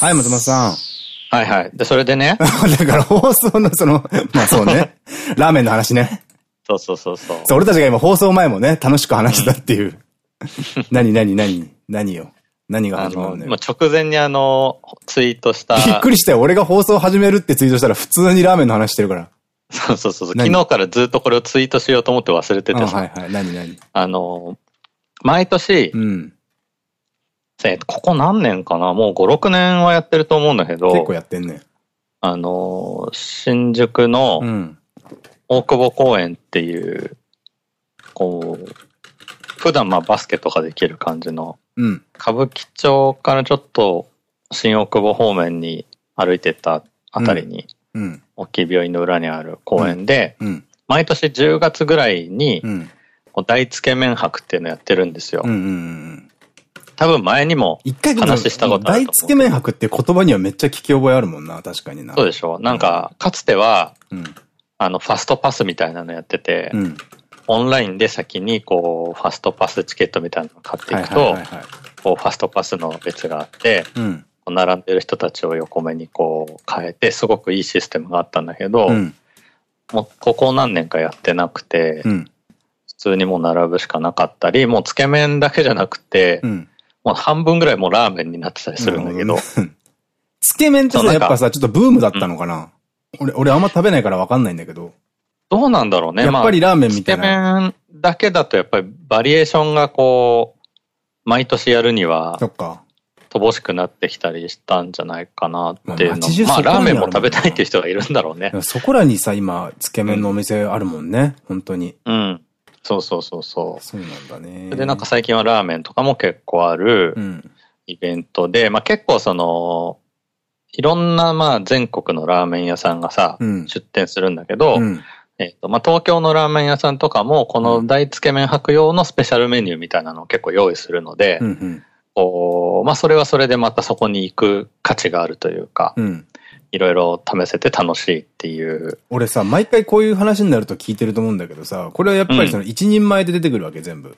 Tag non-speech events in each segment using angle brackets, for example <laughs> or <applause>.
はい、松本さん。はいはい。で、それでね。<laughs> だから放送のその、まあそうね。<laughs> ラーメンの話ね。そうそうそうそう。そう、俺たちが今放送前もね、楽しく話してたっていう。<laughs> 何何何何よ。何が始まるのよ。まあ、直前にあの、ツイートした。びっくりしたよ。俺が放送始めるってツイートしたら普通にラーメンの話してるから。そうそうそう。昨日からずっとこれをツイートしようと思って忘れててさ。はいはい。何何？あの、毎年、うん。えここ何年かな？もう5、6年はやってると思うんだけど。結構やってんね。あの、新宿の、大久保公園っていう、こう、普段まあバスケとかできる感じの、うん、歌舞伎町からちょっと新大久保方面に歩いてったあたりに、うん、大きい病院の裏にある公園で、うん、毎年10月ぐらいに、大つけ麺博っていうのやってるんですよ。多分前にも話したことある大つけ麺博って言葉にはめっちゃ聞き覚えあるもんな、確かにな。そうでしょ？なんか、かつては、あの、ファストパスみたいなのやってて、オンラインで先にこう、ファストパスチケットみたいなのを買っていくと、こう、ファストパスの列があって、うん、並んでる人たちを横目にこう変えて、すごくいいシステムがあったんだけど、うん、もうここ何年かやってなくて、うん、普通にもう並ぶしかなかったり、もうつけ麺だけじゃなくて、もう半分ぐらいもうラーメンになってたりするんだけど。<laughs> つけ麺ってさ、やっぱさ、ちょっとブームだったのかな、俺、俺あんま食べないからわかんないんだけど。どうなんだろうね。やっぱりラーメンみたいな。つけ麺だけだとやっぱりバリエーションがこう、毎年やるには、そっか。乏しくなってきたりしたんじゃないかなっていうの。まあ、ラーメンも食べたいっていう人がいるんだろうね。そこらにさ、今、つけ麺のお店あるもんね。うん、本当に。うん。そうそうそうそう。そうなんだね。で、なんか最近はラーメンとかも結構あるイベントで、うん、まあ結構その、いろんなまあ全国のラーメン屋さんがさ、うん、出店するんだけど、うん、えっと、まあ、東京のラーメン屋さんとかも、この大つけ麺白用のスペシャルメニューみたいなのを結構用意するので、うんうん、こうまあ、それはそれでまたそこに行く価値があるというか、いろいろ試せて楽しいっていう。俺さ、毎回こういう話になると聞いてると思うんだけどさ、これはやっぱりその一人前で出てくるわけ、全部。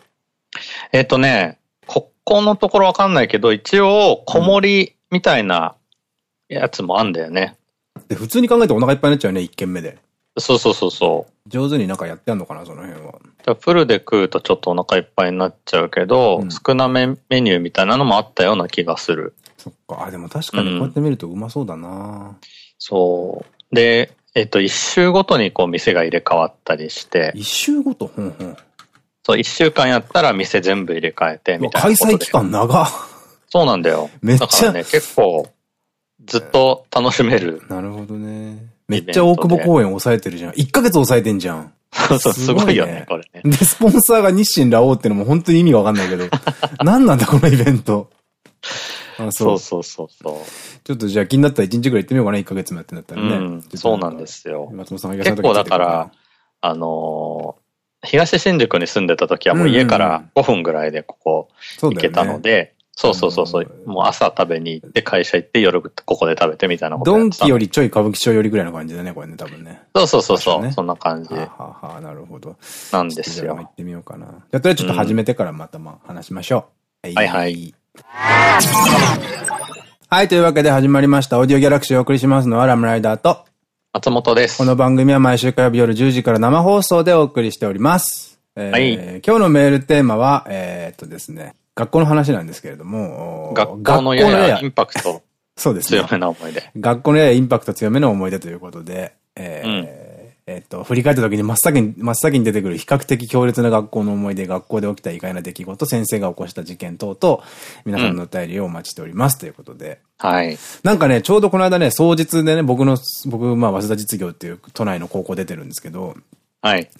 えっとね、ここのところわかんないけど、一応、小盛りみたいなやつもあんだよね。で、普通に考えてお腹いっぱいになっちゃうね、一軒目で。そうそうそうそう。上手になんかやってんのかな、その辺は。フルで食うとちょっとお腹いっぱいになっちゃうけど、うん、少なめメニューみたいなのもあったような気がする。そっか。あ、でも確かにこうやって見るとうまそうだな、うん、そう。で、えっと、一週ごとにこう店が入れ替わったりして。一週ごと？ほんほん。そう、一週間やったら店全部入れ替えてみたいな。開催期間長そうなんだよ。めっちゃ。ね、結構、ずっと楽しめる。<laughs> なるほどね。めっちゃ大久保公園抑えてるじゃん。1ヶ月抑えてんじゃん。そうそう、すごいよね、これね。で、スポンサーが日清ラオウってのも本当に意味わかんないけど。<laughs> 何なんだ、このイベント。あそうそうそうそう。ちょっとじゃあ気になったら1日ぐらい行ってみようかな、1ヶ月もやってんだったらね。うん、そうなんですよ。松本さんが結構だから、あのー、東新宿に住んでた時はもう家から5分ぐらいでここ行けたので、そうそうそうそう。もう朝食べに行って、会社行って、夜ここで食べてみたいなことドンキよりちょい歌舞伎町よりぐらいの感じだね、これね、多分ね。そうそうそうそう。そんな感じ。ははなるほど。なんですよ。行ってみようかな。じゃあ、とりあえずちょっと始めてからまたまあ話しましょう。はいはい。はい、というわけで始まりました。オーディオギャラクシーをお送りしますのはラムライダーと松本です。この番組は毎週火曜日夜10時から生放送でお送りしております。えー、はい、今日のメールテーマは、えー、っとですね、学校の話なんですけれども、学校のややインパクトそうですね。強めな思い出。学校のややインパクト強めの思い出ということで、えー、うん、えっと、振り返った時に真っ先に、真っ先に出てくる比較的強烈な学校の思い出、学校で起きた意外な出来事、先生が起こした事件等々、皆さんのお便りをお待ちしております、ということで。はい。なんかね、ちょうどこの間ね、双日でね、僕の、僕、まあ、早稲田実業っていう都内の高校出てるんですけど、はい。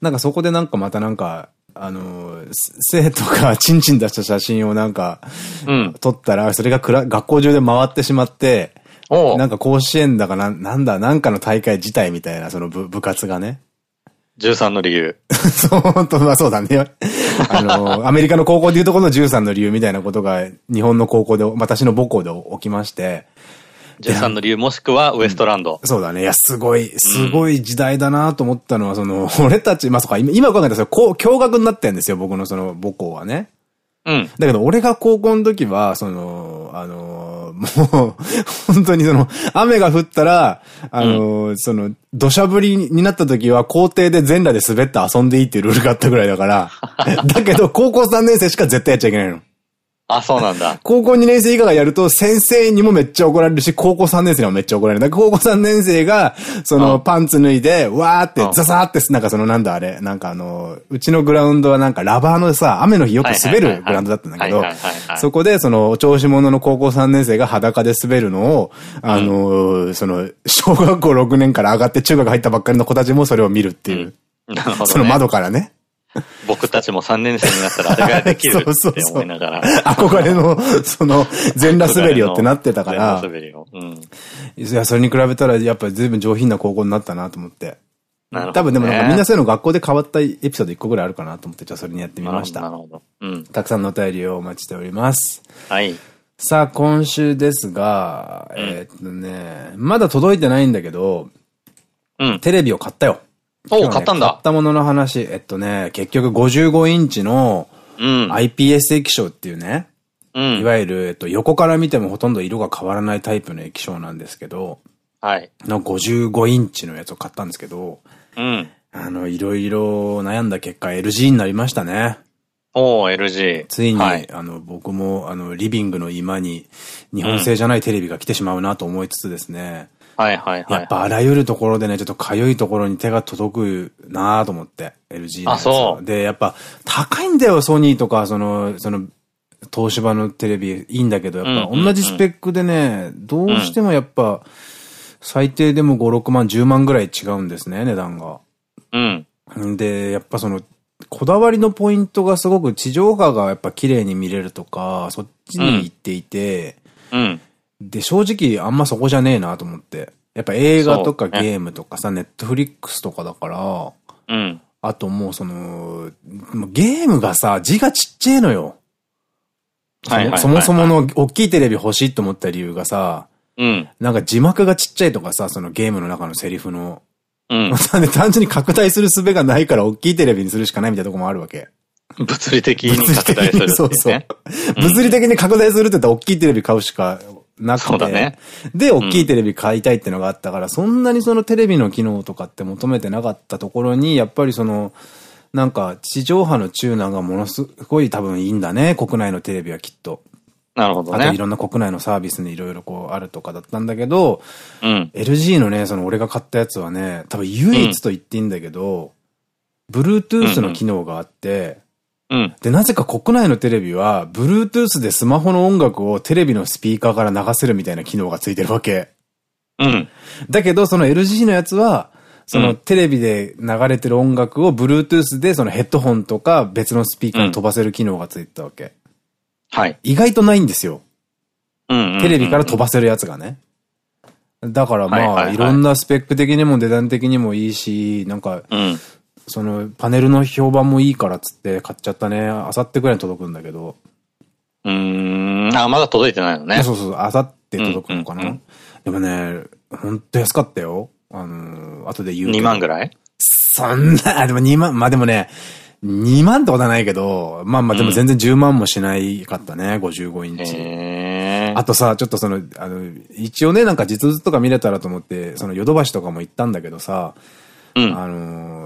なんかそこでなんかまたなんか、あの、生徒がチンチン出した写真をなんか、うん、撮ったら、それが学校中で回ってしまって、なんか甲子園だかな、なんだ、なんかの大会自体みたいな、その部部活がね。13の理由。<laughs> そう、本当まあそうだね。あの、アメリカの高校でいうとこの13の理由みたいなことが、日本の高校で、私の母校で起きまして、13の理由もしくはウエストランド。うん、そうだね。いや、すごい、すごい時代だなと思ったのは、その、<laughs> 俺たち、まあ、そっか、今、今考えたら、こう、驚愕になってんですよ、僕のその母校はね。うん。だけど、俺が高校の時は、その、あの、もう、本当にその、雨が降ったら、あの、うん、その、土砂降りになった時は校庭で全裸で滑って遊んでいいっていうルールがあったぐらいだから、<laughs> だけど高校3年生しか絶対やっちゃいけないの。あ、そうなんだ。<laughs> 高校2年生以下がやると先生にもめっちゃ怒られるし、高校3年生にもめっちゃ怒られる。だから高校3年生が、そのパンツ脱いで、わーってザザーって、なんかそのなんだあれ、なんかあの、うちのグラウンドはなんかラバーのさ、雨の日よく滑るグラウンドだったんだけど、そこでその、お調子者の高校3年生が裸で滑るのを、あの、その、小学校6年から上がって中学入ったばっかりの子たちもそれを見るっていう。なるほど、その窓からね。<laughs> 僕たちも3年生になったらあれができるって思いながら。憧れの、その、全裸滑りよってなってたから。全裸滑りを。うん。いや、それに比べたらやっぱり随分上品な高校になったなと思って。なるほど、ね、多分でもなんかみんなそういうの学校で変わったエピソード1個ぐらいあるかなと思って、じゃあそれにやってみました。なるほど。うん。たくさんのお便りをお待ちしております。はい。さあ、今週ですが、えっとね、まだ届いてないんだけど、うん。テレビを買ったよ。おお、買ったんだ。買ったものの話。えっとね、結局55インチの IPS 液晶っていうね、うん、いわゆる、えっと、横から見てもほとんど色が変わらないタイプの液晶なんですけど、はい。の55インチのやつを買ったんですけど、うん。あの、いろいろ悩んだ結果 LG になりましたね。おー、LG。ついに、はい、あの、僕も、あの、リビングの今に、日本製じゃないテレビが来てしまうなと思いつつですね、はいはいはい。やっぱあらゆるところでね、ちょっとかゆいところに手が届くなと思って、LG の。あ、そう。で、やっぱ高いんだよ、ソニーとか、その、その、東芝のテレビいいんだけど、やっぱ同じスペックでね、どうしてもやっぱ、最低でも5、6万、10万ぐらい違うんですね、値段が。うん。で、やっぱその、こだわりのポイントがすごく地上波がやっぱ綺麗に見れるとか、そっちに行っていて、うん。で、正直あんまそこじゃねえなと思って。やっぱ映画とかゲームとかさ、ネットフリックスとかだから、うん。あともうその、ゲームがさ、字がちっちゃいのよ。そもそもの大きいテレビ欲しいと思った理由がさ、うん。なんか字幕がちっちゃいとかさ、そのゲームの中のセリフの。うん。<laughs> 単純に拡大する術がないから大きいテレビにするしかないみたいなとこもあるわけ。物理的に拡大する、ね、そうそう。物理的に拡大するって言ったら大きいテレビ買うしかなくて。ね。で、大きいテレビ買いたいってのがあったから、うん、そんなにそのテレビの機能とかって求めてなかったところに、やっぱりその、なんか地上波のチューナーがものすごい多分いいんだね、国内のテレビはきっと。なるほどね。あといろんな国内のサービスにいろいろこうあるとかだったんだけど、うん、LG のね、その俺が買ったやつはね、多分唯一と言っていいんだけど、うん、Bluetooth の機能があって、うん。で、なぜか国内のテレビは、Bluetooth でスマホの音楽をテレビのスピーカーから流せるみたいな機能がついてるわけ。うん。だけど、その LG のやつは、そのテレビで流れてる音楽を Bluetooth でそのヘッドホンとか別のスピーカーに飛ばせる機能がついてたわけ。はい。意外とないんですよ。テレビから飛ばせるやつがね。だからまあ、いろんなスペック的にも値段的にもいいし、なんか、そのパネルの評判もいいからっつって買っちゃったね。あさってぐらいに届くんだけど。うん、あ、まだ届いてないのね。そうそう、あさって届くのかな。でもね、ほんと安かったよ。あのー、後で言う。2万ぐらい？そんな、でも2万、まあでもね、2万ってことはないけど、まあまあでも全然10万もしないかったね、うん、55インチ。あとさ、ちょっとその、あの、一応ね、なんか実物とか見れたらと思って、そのヨドバシとかも行ったんだけどさ、うん、あのー、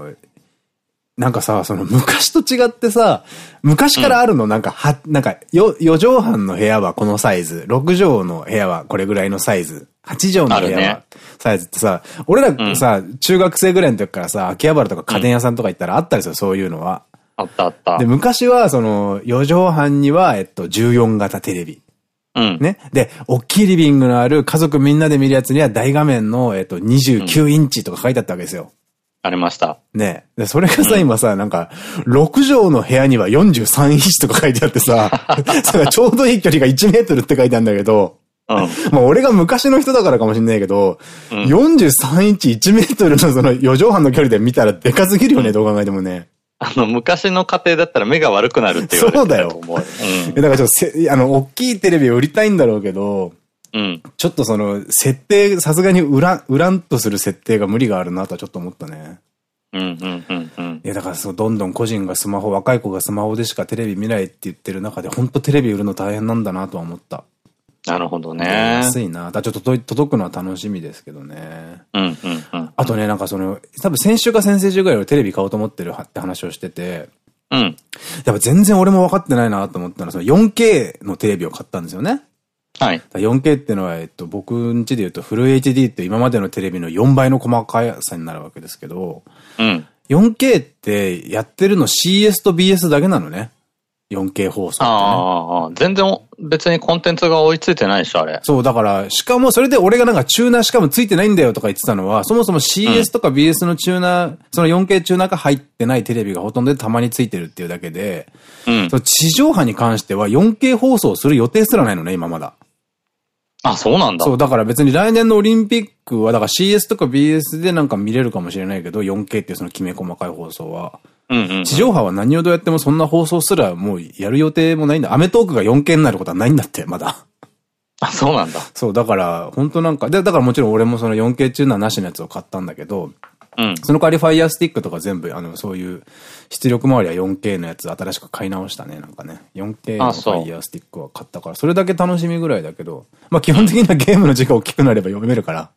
なんかさ、その昔と違ってさ、昔からあるの、なんか、は、なんか、よ、4畳半の部屋はこのサイズ、6畳の部屋はこれぐらいのサイズ、8畳の部屋はサイズってさ、俺らさ、中学生ぐらいの時からさ、秋葉原とか家電屋さんとか行ったらあったですよ、そういうのは。あったあった。で、昔は、その、4畳半には、えっと、14型テレビ。うん。ね。で、大きいリビングのある家族みんなで見るやつには大画面の、えっと、29インチとか書いてあったわけですよ。ありました。ねで、それがさ、今さ、なんか、6畳の部屋には43インチとか書いてあってさ、<laughs> ちょうどいい距離が1メートルって書いてあるんだけど、うん。まあ俺が昔の人だからかもしんないけど、うん、43インチ1メートルのその4畳半の距離で見たらでかすぎるよね、どう考えてもね。あの、昔の家庭だったら目が悪くなるって言われてそうだよ。うん、だからちょっとせ、あの、大きいテレビを売りたいんだろうけど、うん。ちょっとその、設定、さすがに売ら、売らんとする設定が無理があるなとはちょっと思ったね。うんうんうんうん。いや、だからそう、どんどん個人がスマホ、若い子がスマホでしかテレビ見ないって言ってる中で、ほんとテレビ売るの大変なんだなとは思った。なるほどね。安いな。だちょっと届くのは楽しみですけどね。うんうんうん。あとね、なんかその、多分先週か先々週ぐらい俺テレビ買おうと思ってるって話をしてて、うん。やっぱ全然俺も分かってないなと思ったのは、その 4K のテレビを買ったんですよね。はい。4K っていうのは、えっと、僕んちで言うとフル HD って今までのテレビの4倍の細かさになるわけですけど、うん。4K ってやってるの CS と BS だけなのね。4K 放送、ね、ああ、全然別にコンテンツが追いついてないでしょ、あれ。そう、だから、しかもそれで俺がなんかチューナーしかもついてないんだよとか言ってたのは、そもそも CS とか BS のチューナー、うん、その 4K チューナーが入ってないテレビがほとんどでたまについてるっていうだけで、うん、地上波に関しては 4K 放送する予定すらないのね、今まだ。あ、そうなんだ。そう、だから別に来年のオリンピックは、だから CS とか BS でなんか見れるかもしれないけど、4K っていうそのきめ細かい放送は。地上波は何をどうやってもそんな放送すらもうやる予定もないんだ。アメトークが 4K になることはないんだって、まだ。あ、そうなんだ。そう、だから、本当なんか、で、だからもちろん俺もその 4K チューナーなしのやつを買ったんだけど、うん、その代わりファイヤースティックとか全部、あの、そういう、出力周りは 4K のやつ新しく買い直したね、なんかね。4K のファイヤースティックは買ったから、それだけ楽しみぐらいだけど、まあ基本的にはゲームの字が大きくなれば読めるから。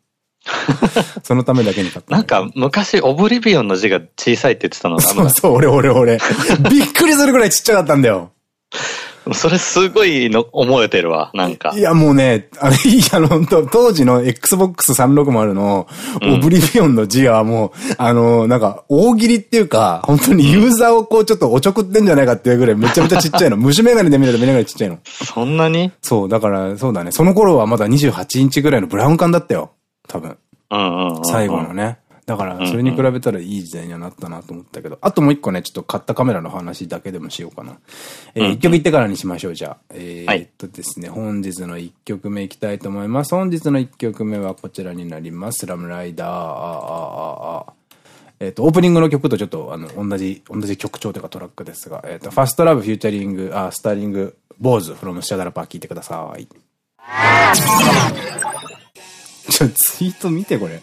そのためだけに買った。なんか、昔、オブリビオンの字が小さいって言ってたのそうそう、俺俺俺。びっくりするぐらいちっちゃかったんだよ。<laughs> それすごいの思えてるわ、なんか。いや、もうね、あれ、<laughs> いや、の、当時の Xbox 360のオブリビオンの字はもう、うん、あの、なんか、大喜利っていうか、本当にユーザーをこう、ちょっとおちょくってんじゃないかっていうぐらいめちゃめちゃちっちゃいの。<laughs> 虫眼鏡で見ると目がちっちゃいの。そんなに？そう、だから、そうだね。その頃はまだ28インチぐらいのブラウン管だったよ。多分。最後のね。だから、それに比べたらいい時代にはなったなと思ったけど、あともう一個ね、ちょっと買ったカメラの話だけでもしようかな。えー、一曲言ってからにしましょう、じゃあ。えー、っとですね、本日の一曲目いきたいと思います。本日の一曲目はこちらになります。ラムライダー、ああああえっと、オープニングの曲とちょっと、あの、同じ、同じ曲調というかトラックですが、えっ、と、ファストラブフューチャリング、あ、スターリング、ボーズ、フロムシャダラパー聞いてください。<laughs> ちょ、ツイート見てこれ。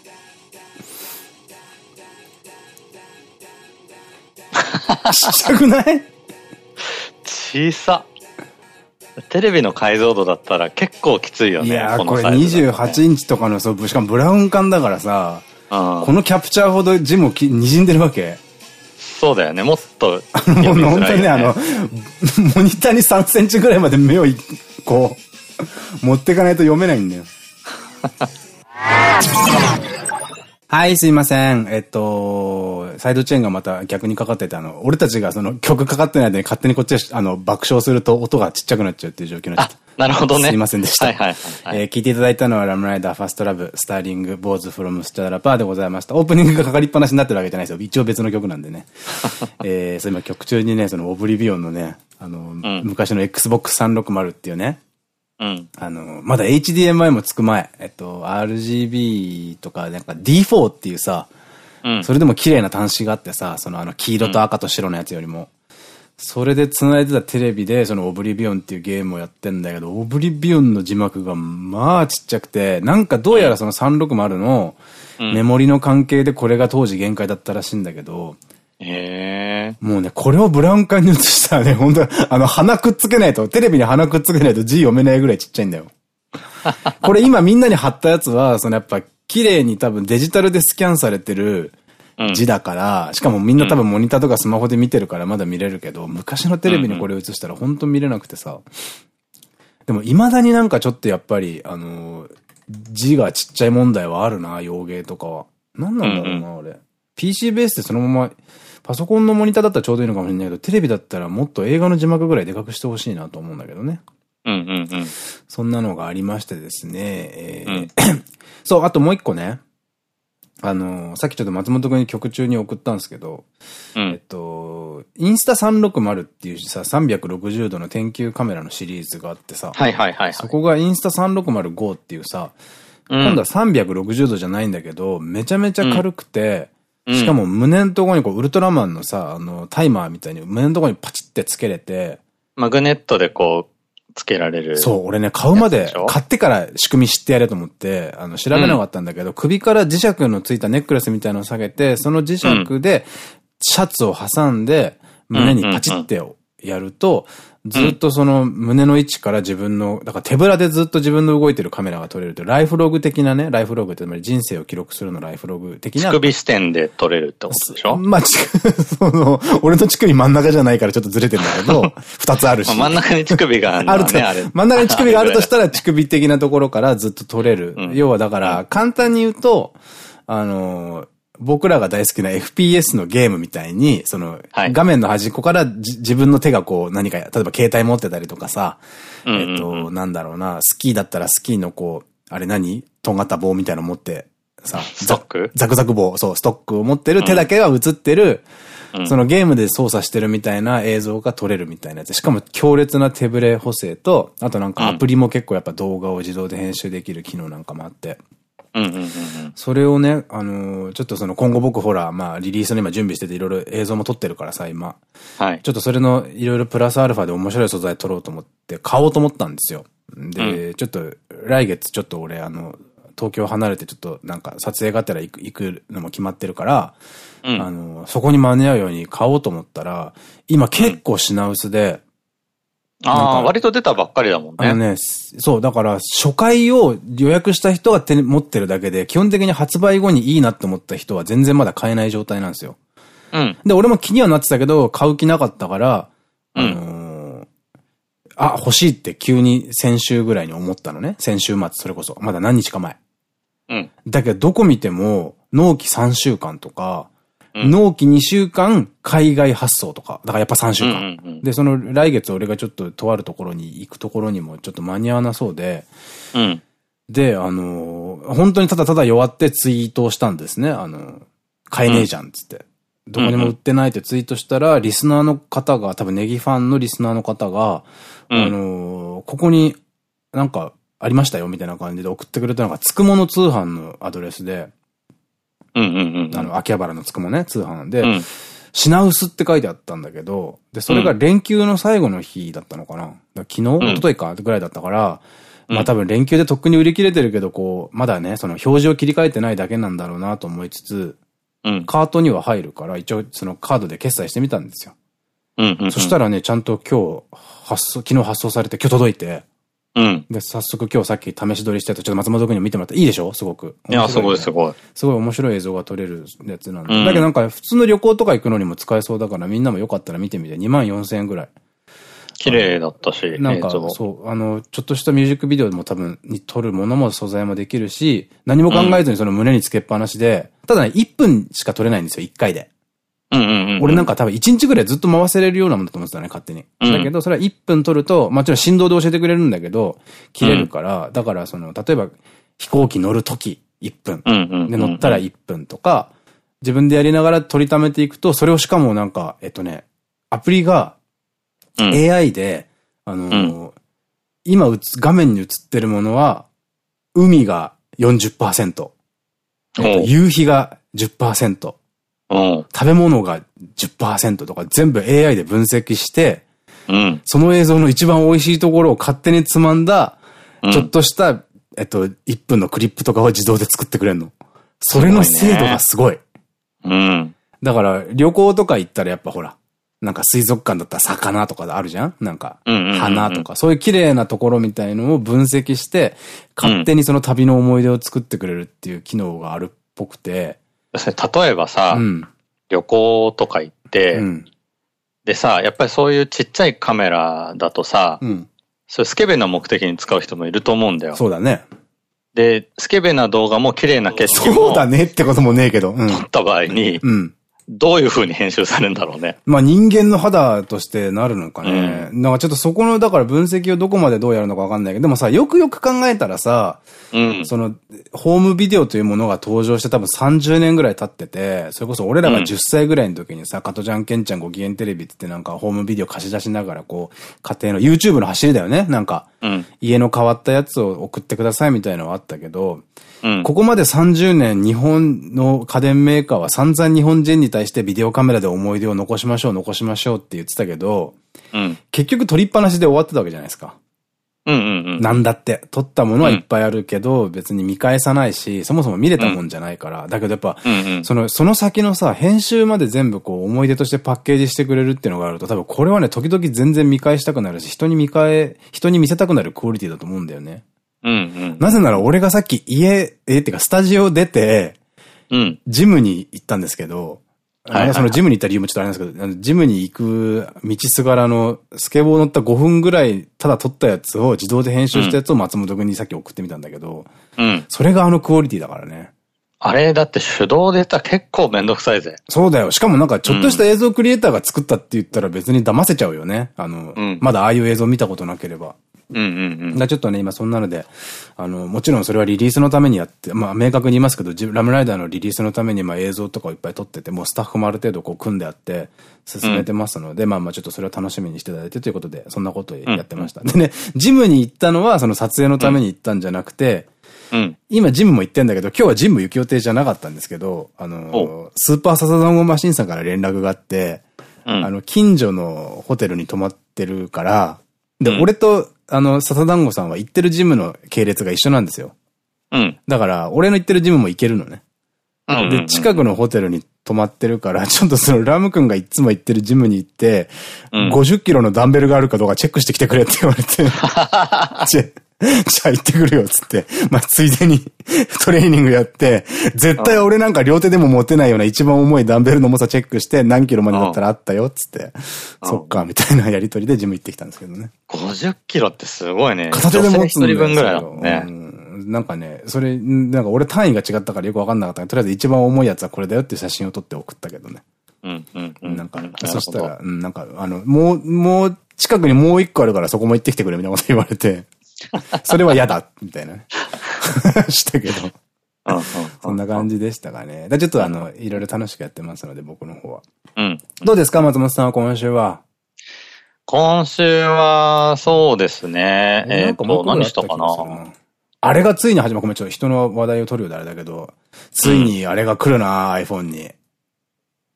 ちっちゃくない？小さ。テレビの解像度だったら結構きついよね。いやこれ28インチとかの、そう、しかもブラウン管だからさ、このキャプチャーほど字もにじんでるわけ？そうだよね、もっと、ね。もう本当にね、あの、モニターに3センチぐらいまで目をこう、持っていかないと読めないんだよ。はい、すいません。えっと、サイドチェーンがまた逆にかかってて、あの、俺たちがその曲かかってない間に勝手にこっちで、あの、爆笑すると音がちっちゃくなっちゃうっていう状況になっちゃった。なるほどね。すいませんでした。はいはいはい、えー、聞いていただいたのは RAM RIDER First Love、starring、Bose from スチャダラパーでございました。オープニングがかかりっぱなしになってるわけじゃないですよ。一応別の曲なんでね。<laughs> えー、そう今曲中にね、そのオブリビオンのね、あの、うん、昔の Xbox 360っていうね、うん、あの、まだ HDMI もつく前、えっと、RGB とか、なんか D4 っていうさ、うん、それでも綺麗な端子があってさ、そのあの黄色と赤と白のやつよりも。それで繋いでたテレビで、そのオブリビオンっていうゲームをやってんだけど、オブリビオンの字幕がまあちっちゃくて、なんかどうやらその360のメモリの関係でこれが当時限界だったらしいんだけど、へもうね、これをブラウン管に映したらね、本当あの、鼻くっつけないと、テレビに鼻くっつけないと字読めないぐらいちっちゃいんだよ。<laughs> これ今みんなに貼ったやつは、そのやっぱ、綺麗に多分デジタルでスキャンされてる字だから、うん、しかもみんな多分モニターとかスマホで見てるからまだ見れるけど、昔のテレビにこれ映したら本当見れなくてさ。でも未だになんかちょっとやっぱり、あの字がちっちゃい問題はあるな、洋芸とかは。何なんだろうな、俺。PC ベースでそのままパソコンのモニターだったらちょうどいいのかもしれないけど、テレビだったらもっと映画の字幕ぐらいでかくしてほしいなと思うんだけどね。うんうんうん。そんなのがありましてですね。えー、うん、そう、あともう一個ね。あのー、さっきちょっと松本くんに曲中に送ったんですけど、うん、えっと、インスタ360っていうさ、360度の天球カメラのシリーズがあってさ、はいはいはい、はい、そこがインスタ 360GO っていうさ、うん、今度は360度じゃないんだけど、めちゃめちゃ軽くて、しかも胸のところにこう、ウルトラマンのさ、あの、タイマーみたいに胸のところにパチってつけれて、マグネットでこう、つけられる。そう、俺ね、買うまで、買ってから仕組み知ってやれと思って、あの、調べなかったんだけど、うん、首から磁石のついたネックレスみたいなのを下げて、その磁石で、シャツを挟んで、胸にパチってやると、ずっとその胸の位置から自分の、だから手ぶらでずっと自分の動いてるカメラが撮れると、ライフログ的なね、ライフログってつまり人生を記録するのライフログ的な。乳首視点で撮れるってことでしょ？まあ、<laughs> その、俺の乳首真ん中じゃないからちょっとずれてるんだけど、<laughs> 二つあるし。真ん中に乳首がある、ね、あると、真ん中に乳首があるとしたら乳首的なところからずっと撮れる。うん、要はだから、簡単に言うと、あの、僕らが大好きな FPS のゲームみたいに、その、はい、画面の端っこから自分の手がこう何か、例えば携帯持ってたりとかさ、えっと、なんだろうな、スキーだったらスキーのこう、あれ何？とんがった棒みたいなの持って、さ、ストック？ザクザク棒、そう、ストックを持ってる手だけが映ってる、うん、そのゲームで操作してるみたいな映像が撮れるみたいなやつ。しかも強烈な手ブレ補正と、あとなんかアプリも結構やっぱ動画を自動で編集できる機能なんかもあって。それをね、あのー、ちょっとその今後僕ほら、まあリリースの今準備してていろいろ映像も撮ってるからさ、今。はい。ちょっとそれのいろいろプラスアルファで面白い素材撮ろうと思って買おうと思ったんですよ。で、うん、ちょっと来月ちょっと俺あの、東京離れてちょっとなんか撮影があったら行く行くのも決まってるから、うん、あの、そこに間に合うように買おうと思ったら、今結構品薄で、ああ、割と出たばっかりだもんね。あのね、そう、だから初回を予約した人が手に持ってるだけで、基本的に発売後にいいなって思った人は全然まだ買えない状態なんですよ。うん。で、俺も気にはなってたけど、買う気なかったから、うん、あのー、あ、欲しいって急に先週ぐらいに思ったのね。先週末、それこそ。まだ何日か前。うん。だけど、どこ見ても、納期3週間とか、納期2週間海外発送とか。だからやっぱ3週間。で、その来月俺がちょっととあるところに行くところにもちょっと間に合わなそうで。うん、で、あのー、本当にただただ弱ってツイートをしたんですね。あのー、買えねえじゃんつって。どこにも売ってないってツイートしたら、リスナーの方が、多分ネギファンのリスナーの方が、うん、あのー、ここになんかありましたよみたいな感じで送ってくれたのが、つくもの通販のアドレスで、あの、秋葉原のつくもね、通販で、うん、品薄って書いてあったんだけど、で、それが連休の最後の日だったのかな。か昨日、一昨日かぐらいだったから、うん、まあ多分連休でとっくに売り切れてるけど、こう、まだね、その表示を切り替えてないだけなんだろうなと思いつつ、うん、カートには入るから、一応そのカードで決済してみたんですよ。そしたらね、ちゃんと今日発送、昨日発送されて今日届いて、うん。で、早速今日さっき試し撮りしてた、ちょっと松本君にも見てもらったいいでしょ？すごく。いや、すごいすごい。すごい面白い映像が撮れるやつなんで。うん、だけどなんか普通の旅行とか行くのにも使えそうだからみんなもよかったら見てみて。2万4千円ぐらい。綺麗だったし。なんか、そう、あの、ちょっとしたミュージックビデオでも多分、に撮るものも素材もできるし、何も考えずにその胸につけっぱなしで、ただね、1分しか撮れないんですよ、1回で。俺なんか多分1日ぐらいずっと回せれるようなもんだと思ってたね、勝手に。うん、だけど、それは1分取ると、もちろん振動で教えてくれるんだけど、切れるから、うん、だからその、例えば飛行機乗るとき1分。で、乗ったら1分とか、自分でやりながら取りためていくと、それをしかもなんか、えっとね、アプリが AI で、あのー、今画面に映ってるものは、海が40%、えっと、夕日が10%、食べ物が10%とか全部 AI で分析して、うん、その映像の一番美味しいところを勝手につまんだ、ちょっとした、えっと、1分のクリップとかを自動で作ってくれるの。それの精度がすごい。うん。だから、旅行とか行ったらやっぱほら、なんか水族館だったら魚とかあるじゃん？なんか、花とか、そういう綺麗なところみたいのを分析して、勝手にその旅の思い出を作ってくれるっていう機能があるっぽくて、例えばさ、うん、旅行とか行って、うん、でさ、やっぱりそういうちっちゃいカメラだとさ、うん、そうスケベな目的に使う人もいると思うんだよ。そうだね。で、スケベな動画も綺麗な景色も。そうだねってこともねえけど。撮った場合に、うん、どういう風に編集されるんだろうね。まあ人間の肌としてなるのかね。うん、なんかちょっとそこの、だから分析をどこまでどうやるのかわかんないけど、でもさ、よくよく考えたらさ、うん、その、ホームビデオというものが登場して多分30年ぐらい経ってて、それこそ俺らが10歳ぐらいの時にさ、うん、加トちゃんケンちゃんご機嫌テレビってなんかホームビデオ貸し出しながらこう、家庭の YouTube の走りだよね。なんか、家の変わったやつを送ってくださいみたいなのはあったけど、ここまで30年日本の家電メーカーは散々日本人に対してビデオカメラで思い出を残しましょう、残しましょうって言ってたけど、うん、結局撮りっぱなしで終わってたわけじゃないですか。なんだって。撮ったものはいっぱいあるけど、別に見返さないし、そもそも見れたもんじゃないから。だけどやっぱ、その、その先のさ、編集まで全部こう思い出としてパッケージしてくれるっていうのがあると、多分これはね、時々全然見返したくなるし、人に見返、人に見せたくなるクオリティだと思うんだよね。なぜなら俺がさっき家、え、ってかスタジオ出て、うん、ジムに行ったんですけど、そのジムに行った理由もちょっとあれなんですけど、ジムに行く道すがらのスケボー乗った5分ぐらいただ撮ったやつを自動で編集したやつを松本君にさっき送ってみたんだけど、うん。それがあのクオリティだからね。あれ、だって手動でやったら結構めんどくさいぜ。そうだよ。しかもなんかちょっとした映像クリエイターが作ったって言ったら別に騙せちゃうよね。あの、うん、まだああいう映像見たことなければ。うんうんうん。ちょっとね、今そんなので、あの、もちろんそれはリリースのためにやって、まあ明確に言いますけど、ラムライダーのリリースのためにまあ映像とかをいっぱい撮ってて、もうスタッフもある程度こう組んであって、進めてますので、うん、まあまあちょっとそれを楽しみにしていただいてということで、そんなことをやってました。うんうん、でね、ジムに行ったのはその撮影のために行ったんじゃなくて、うん、今ジムも行ってんだけど、今日はジム行く予定じゃなかったんですけど、あの、スーパーササダンゴマシンさんから連絡があって、うん、あの、近所のホテルに泊まってるから、で、俺とあの、笹団子さんは行ってるジムの系列が一緒なんですよ。うん。だから、俺の行ってるジムも行けるのね。で、近くのホテルに泊まってるから、ちょっとそのラム君がいつも行ってるジムに行って、うん、50キロのダンベルがあるかどうかチェックしてきてくれって言われて、<laughs> <laughs> じゃあ行ってくるよ、つって。まあ、ついでに <laughs> トレーニングやって、絶対俺なんか両手でも持てないような一番重いダンベルの重さチェックして、何キロまでだったらあったよ、つって。そっか、みたいなやりとりでジム行ってきたんですけどね。50キロってすごいね。片手で持つんだよ。分ぐらいだもんね。なんかね、それ、なんか俺単位が違ったからよくわかんなかったとりあえず一番重いやつはこれだよって写真を撮って送ったけどね。うんうんうん。なんか、そしたら、うん、なんか、あの、もう、もう、近くにもう一個あるからそこも行ってきてくれみたいなこと言われて。<laughs> それは嫌だみたいなね。<laughs> したけど。そんな感じでしたかね。ちょっとあの、いろいろ楽しくやってますので、僕の方は。うん。どうですか、松本さんは今週は？今週は、そうですね。えっと、何したかな？あれがついに始まる。ごめん、ちょっと人の話題を取るようであれだけど、ついにあれが来るな、iPhone に。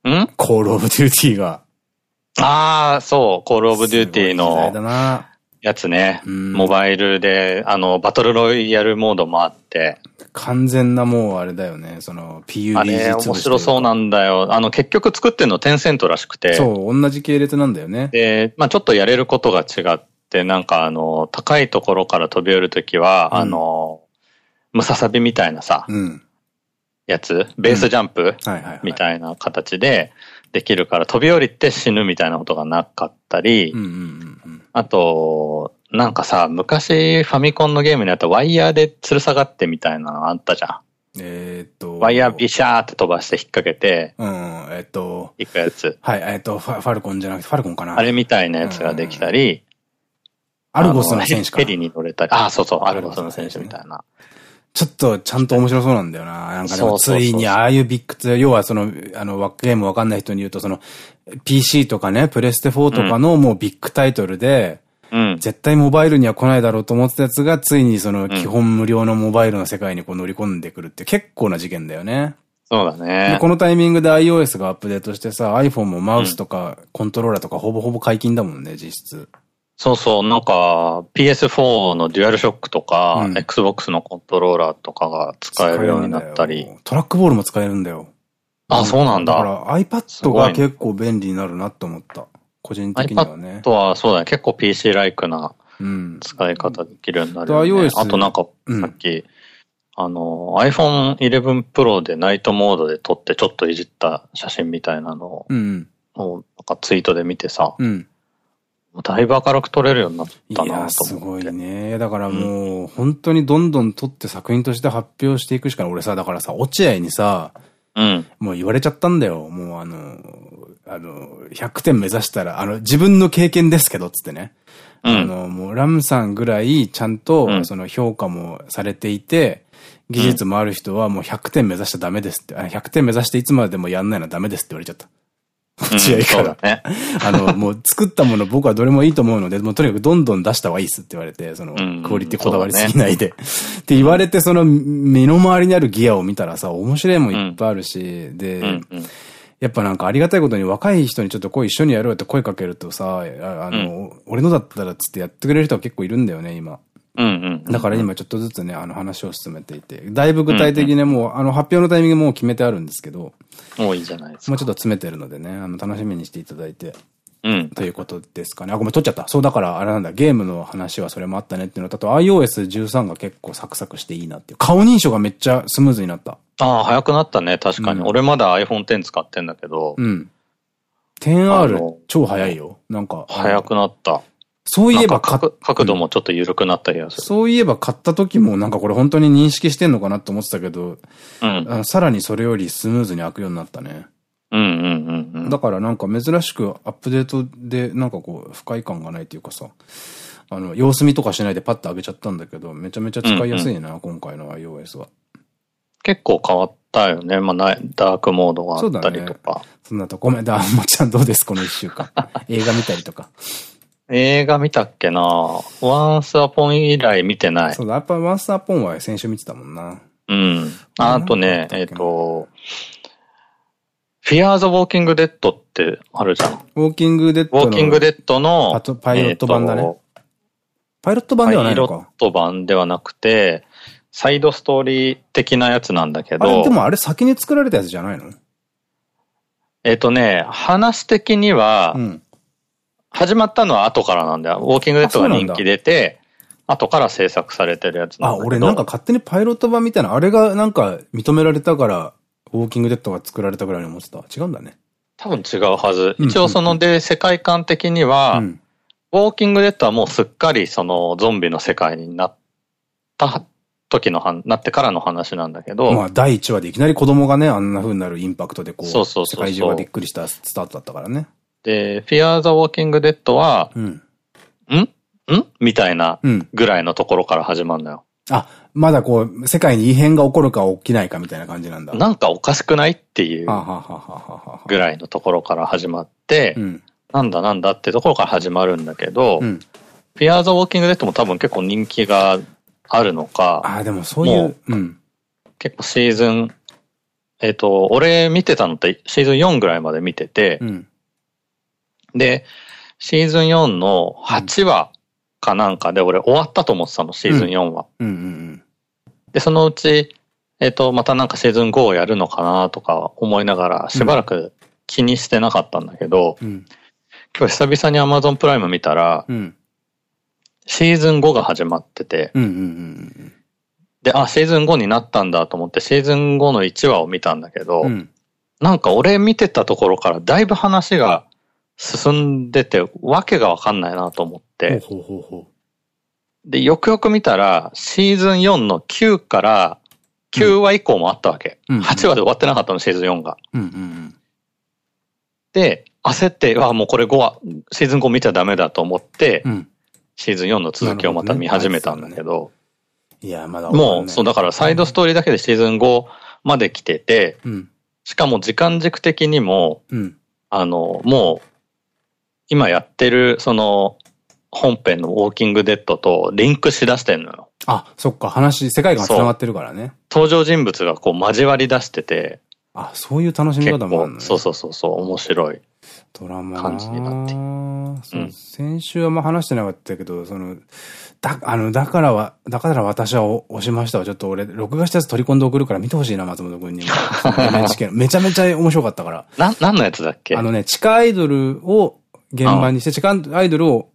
ん？コールオブデューティーが。ああ、そう、コールオブデューティーの。やつね。モバイルで、あの、バトルロイヤルモードもあって。完全なもうあれだよね。その PUBG あれ面白そうなんだよ。あの、結局作ってんのテンセントらしくて。そう、同じ系列なんだよね。で、まあちょっとやれることが違って、なんかあの、高いところから飛び降りるときは、うん、あの、ムササビみたいなさ、うん、やつ、ベースジャンプ？みたいな形でできるから飛び降りて死ぬみたいなことがなかったり、あと、なんかさ、昔ファミコンのゲームにあったワイヤーで吊る下がってみたいなのあったじゃん。えっと。ワイヤービシャーって飛ばして引っ掛けて。うん、えっと。行くやつ。はい、えっとファ、ファルコンじゃなくて、ファルコンかな。あれみたいなやつができたり。アルゴスの選手か。ヘリに乗れたり。あ、そうそう、アルゴスの選手みたいな。ちょっとちゃんと面白そうなんだよな。なんかでもついにああいうビッグツ要はその、あの、ゲームわかんない人に言うと、その、PC とかね、プレステ4とかのもうビッグタイトルで、うん、絶対モバイルには来ないだろうと思ってたやつが、ついにその基本無料のモバイルの世界にこう乗り込んでくるって結構な事件だよね。そうだね。このタイミングで iOS がアップデートしてさ、iPhone もマウスとかコントローラーとかほぼほぼ解禁だもんね、実質。そうそう、なんか PS4 のデュアルショックとか、うん、Xbox のコントローラーとかが使えるようになったり。トラックボールも使えるんだよ。あ、そうなんだ。だから iPad が結構便利になるなって思った。個人的にはね。iPad はそうだね。結構 PC ライクな使い方できるようになるよ、ね、うん、あとなんか、さっき、うん、あの、iPhone 11 Pro でナイトモードで撮ってちょっといじった写真みたいなのを、うん、なんかツイートで見てさ、うんだいぶ明るく撮れるようになったなと思って。いや、すごいね。だからもう、うん、本当にどんどん撮って作品として発表していくしかない。俺さ、だからさ、落合にさ、うん、もう言われちゃったんだよ。もうあの、あの、100点目指したら、あの、自分の経験ですけど、つってね。うん、あの、もうラムさんぐらいちゃんと、その評価もされていて、技術もある人はもう100点目指しちゃダメですって。100点目指していつまでもやんないのはダメですって言われちゃった。落合から。ね、<laughs> あの、もう作ったもの僕はどれもいいと思うので、もうとにかくどんどん出した方がいいっすって言われて、その、クオリティこだわりすぎないで。ね、<laughs> って言われて、その、目の周りにあるギアを見たらさ、面白いもんいっぱいあるし、で、やっぱなんかありがたいことに若い人にちょっとこう一緒にやろうって声かけるとさ、あの、うん、俺のだったらっつってやってくれる人は結構いるんだよね、今。だから今ちょっとずつね、あの話を進めていて、だいぶ具体的にもう、あの発表のタイミングもう決めてあるんですけど、もういいじゃないですか。もうちょっと詰めてるのでね、あの楽しみにしていただいて。うん。ということですかね。あ、ごめん、取っちゃった。そう、だから、あれなんだ、ゲームの話はそれもあったねっていうのと、あと iOS13 が結構サクサクしていいなっていう。顔認証がめっちゃスムーズになった。ああ、早くなったね、確かに。うん、俺まだ iPhone X 使ってんだけど。うん。10R 超早いよ。なんか。早くなった。そういえば角度もちょっと緩くなった気がする。そういえば買った時もなんかこれ本当に認識してんのかなって思ってたけど、うん、さらにそれよりスムーズに開くようになったね。うんうんうんうん。だからなんか珍しくアップデートでなんかこう不快感がないっていうかさ、あの、様子見とかしないでパッと上げちゃったんだけど、めちゃめちゃ使いやすいな、うんうん、今回の iOS は。結構変わったよね。まあ、ダークモードがあったりとか。そ、ね,、んなとこ、ごめん、だ、もちゃんどうです？この一週間。<laughs> 映画見たりとか。映画見たっけな？ワンスアポン以来見てない。そうだ、やっぱワンスアポンは先週見てたもんな。うん。あとね、えっ、ー、と、フィアー・ザ・ウォーキング・デッドってあるじゃん。ウォーキング・デッドウォーキング・デッドの、パイロット版だね。パイロット版ではないのかパイロット版ではなくて、サイドストーリー的なやつなんだけど。あれ、でもあれ先に作られたやつじゃないの？えっとね、話的には、うん始まったのは後からなんだよ。ウォーキングデッドが人気出て、後から制作されてるやつなんだあ、俺なんか勝手にパイロット版みたいな、あれがなんか認められたから、ウォーキングデッドが作られたぐらいに思ってた。違うんだね。多分違うはず。一応そので、世界観的には、うん、ウォーキングデッドはもうすっかりそのゾンビの世界になった時のは、なってからの話なんだけど。まあ第1話でいきなり子供がね、あんな風になるインパクトでこう世界中がびっくりしたスタートだったからね。で、Fear the Walking Dead は、うん、ん？ん？みたいなぐらいのところから始まるのよ。あ、まだこう、世界に異変が起こるか起きないかみたいな感じなんだ。なんかおかしくないっていうぐらいのところから始まって、うん、なんだなんだってところから始まるんだけど、うん、Fear the Walking Dead も多分結構人気があるのか、あ、でもそういう、うん、結構シーズン、えっ、ー、と、俺見てたのってシーズン4ぐらいまで見てて、うんで、シーズン4の8話かなんかで俺終わったと思ってたの、シーズン4は。で、そのうち、えっ、ー、と、またなんかシーズン5をやるのかなとか思いながら、しばらく気にしてなかったんだけど、うん、今日久々に Amazon プライム見たら、うん、シーズン5が始まってて、で、あ、シーズン5になったんだと思って、シーズン5の1話を見たんだけど、うん、なんか俺見てたところからだいぶ話が進んでて、わけがわかんないなと思って。で、よくよく見たら、シーズン4の9から9話以降もあったわけ。うん、8話で終わってなかったの、シーズン4が。で、焦って、あ、もうこれ5話、シーズン5見ちゃダメだと思って、うん、シーズン4の続きをまた見始めたんだけど、いや、まだもう、そう、だからサイドストーリーだけでシーズン5まで来てて、うん、しかも時間軸的にも、うん、あの、もう、今やってる、その、本編のウォーキングデッドとリンクしだしてんのよ。あ、そっか、話、世界観繋がってるからね。登場人物がこう交わり出してて。あ、そういう楽しみ方もあるのね。そうそうそうそう、面白い。ドラマ感じになって。うん、先週はまあ話してなかったけど、その、だ、あの、だからは、だから私は押しましたわ。ちょっと俺、録画したやつ取り込んで送るから見てほしいな、松本君にも。<laughs> NHK めちゃめちゃ面白かったから。な、何のやつだっけ？あのね、地下アイドルを現場にして、地下アイドルを、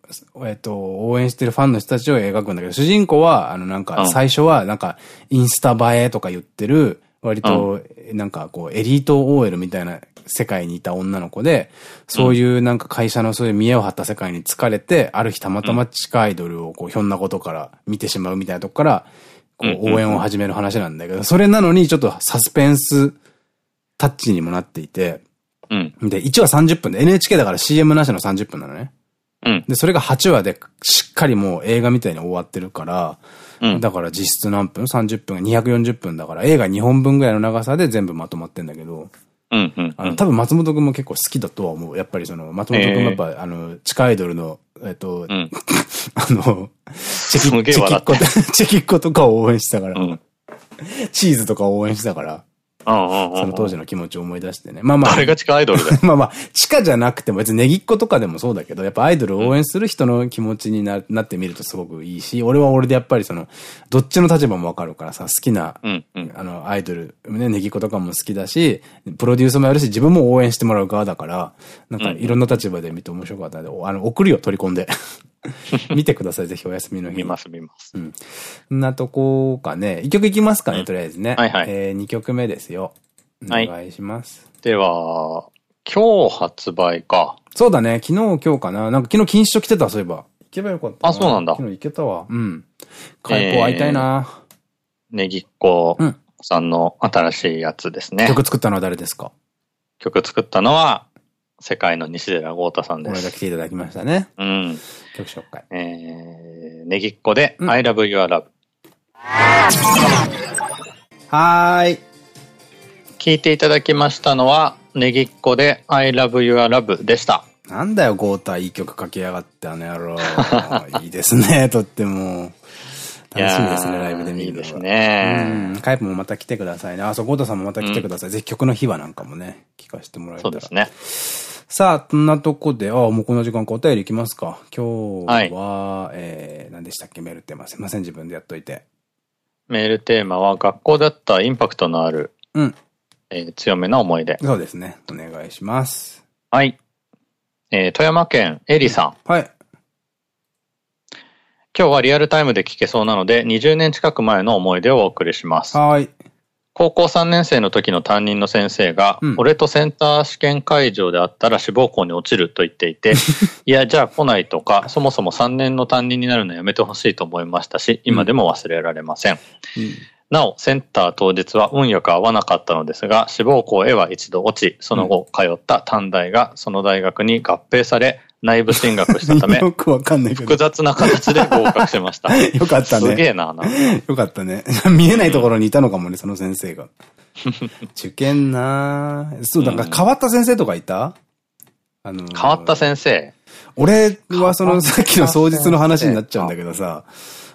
えっと、応援してるファンの人たちを描くんだけど、主人公は、あの、なんか、最初は、なんか、インスタ映えとか言ってる、割と、なんか、こう、エリート OL みたいな世界にいた女の子で、そういうなんか会社のそういう見栄を張った世界に疲れて、ある日たまたま地下アイドルをこう、ひょんなことから見てしまうみたいなとこから、こう、応援を始める話なんだけど、それなのにちょっとサスペンスタッチにもなっていて、うん。で、1話30分で、NHK だから CM なしの30分なのね。うん。で、それが8話でしっかりもう映画みたいに終わってるから、うん、だから実質何分 ?30 分が240分だから映画2本分ぐらいの長さで全部まとまってんだけど、うんうん、あの、多分松本くんも結構好きだとは思う。やっぱりその、松本くんもやっぱ、えー、あの、地下アイドルの、えっと、うん、<laughs> あの、チェキ、チェキッコ、チェキッコとかを応援したから、うん、チーズとかを応援したから、その当時の気持ちを思い出してね。まあまあ。誰が地下アイドルだよ。<laughs> まあまあ、地下じゃなくても別にネギっ子とかでもそうだけど、やっぱアイドルを応援する人の気持ちにななってみるとすごくいいし、俺は俺でやっぱりその、どっちの立場もわかるからさ、好きな、うんうん、あの、アイドル、ね、ネギっ子とかも好きだし、プロデュースもやるし、自分も応援してもらう側だから、なんかいろんな立場で見て面白かったので、あの、送るよ、取り込んで。<laughs> 見てください、ぜひお休みの日。見ます、見ます。うん。そんなとこかね。一曲いきますかね、とりあえずね。はいはい。えー、二曲目ですよ。お願いします。はい、では、今日発売か。そうだね。昨日、今日かな。なんか昨日禁止書来てた、そういえば。行けばよかった。あ、そうなんだ。昨日行けたわ。うん。開口会いたいな。えー、ねぎっこさんの新しいやつですね。曲作ったのは誰ですか？曲作ったのは、世界の西寺豪太さんです。これが来ていただきましたね。うん。曲紹介。えー、ねぎっこで、うん、I love your love。はーい。聞いていただきましたのは、ねぎっこで I love your love でした。なんだよ、豪太いい曲かけやがって、あの野郎。<laughs> いいですね、とっても。楽しみですね、ライブで見るのいいですね。うん。カイプもまた来てくださいね。あ、そう、ゴータさんもまた来てください。うん、ぜひ曲の日はなんかもね、聞かせてもらえたら。そうですね。さあ、こんなとこで、ああ、もうこの時間かお便りいきますか。今日は、はい、えー、何でしたっけ、メールテーマ。すいません、自分でやっといて。メールテーマは、学校だったインパクトのある、うん。えー、強めな思い出。そうですね。お願いします。はい。えー、富山県エリさん。はい。今日はリアルタイムで聞けそうなので、20年近く前の思い出をお送りします。はい。高校3年生の時の担任の先生が、うん、俺とセンター試験会場であったら志望校に落ちると言っていて、<laughs> いや、じゃあ来ないとか、そもそも3年の担任になるのやめてほしいと思いましたし、今でも忘れられません。うんなお、センター当日は運よく合わなかったのですが、志望校へは一度落ち、その後通った短大がその大学に合併され、内部進学したため、<laughs> よくわかんない複雑な形で合格しました。<laughs> よかったね。すげえな、な。<laughs> よかったね。見えないところにいたのかもね、その先生が。受験なそう、なんか変わった先生とかいた、あのー、変わった先生俺はそのさっきの当日の話になっちゃうんだけどさ、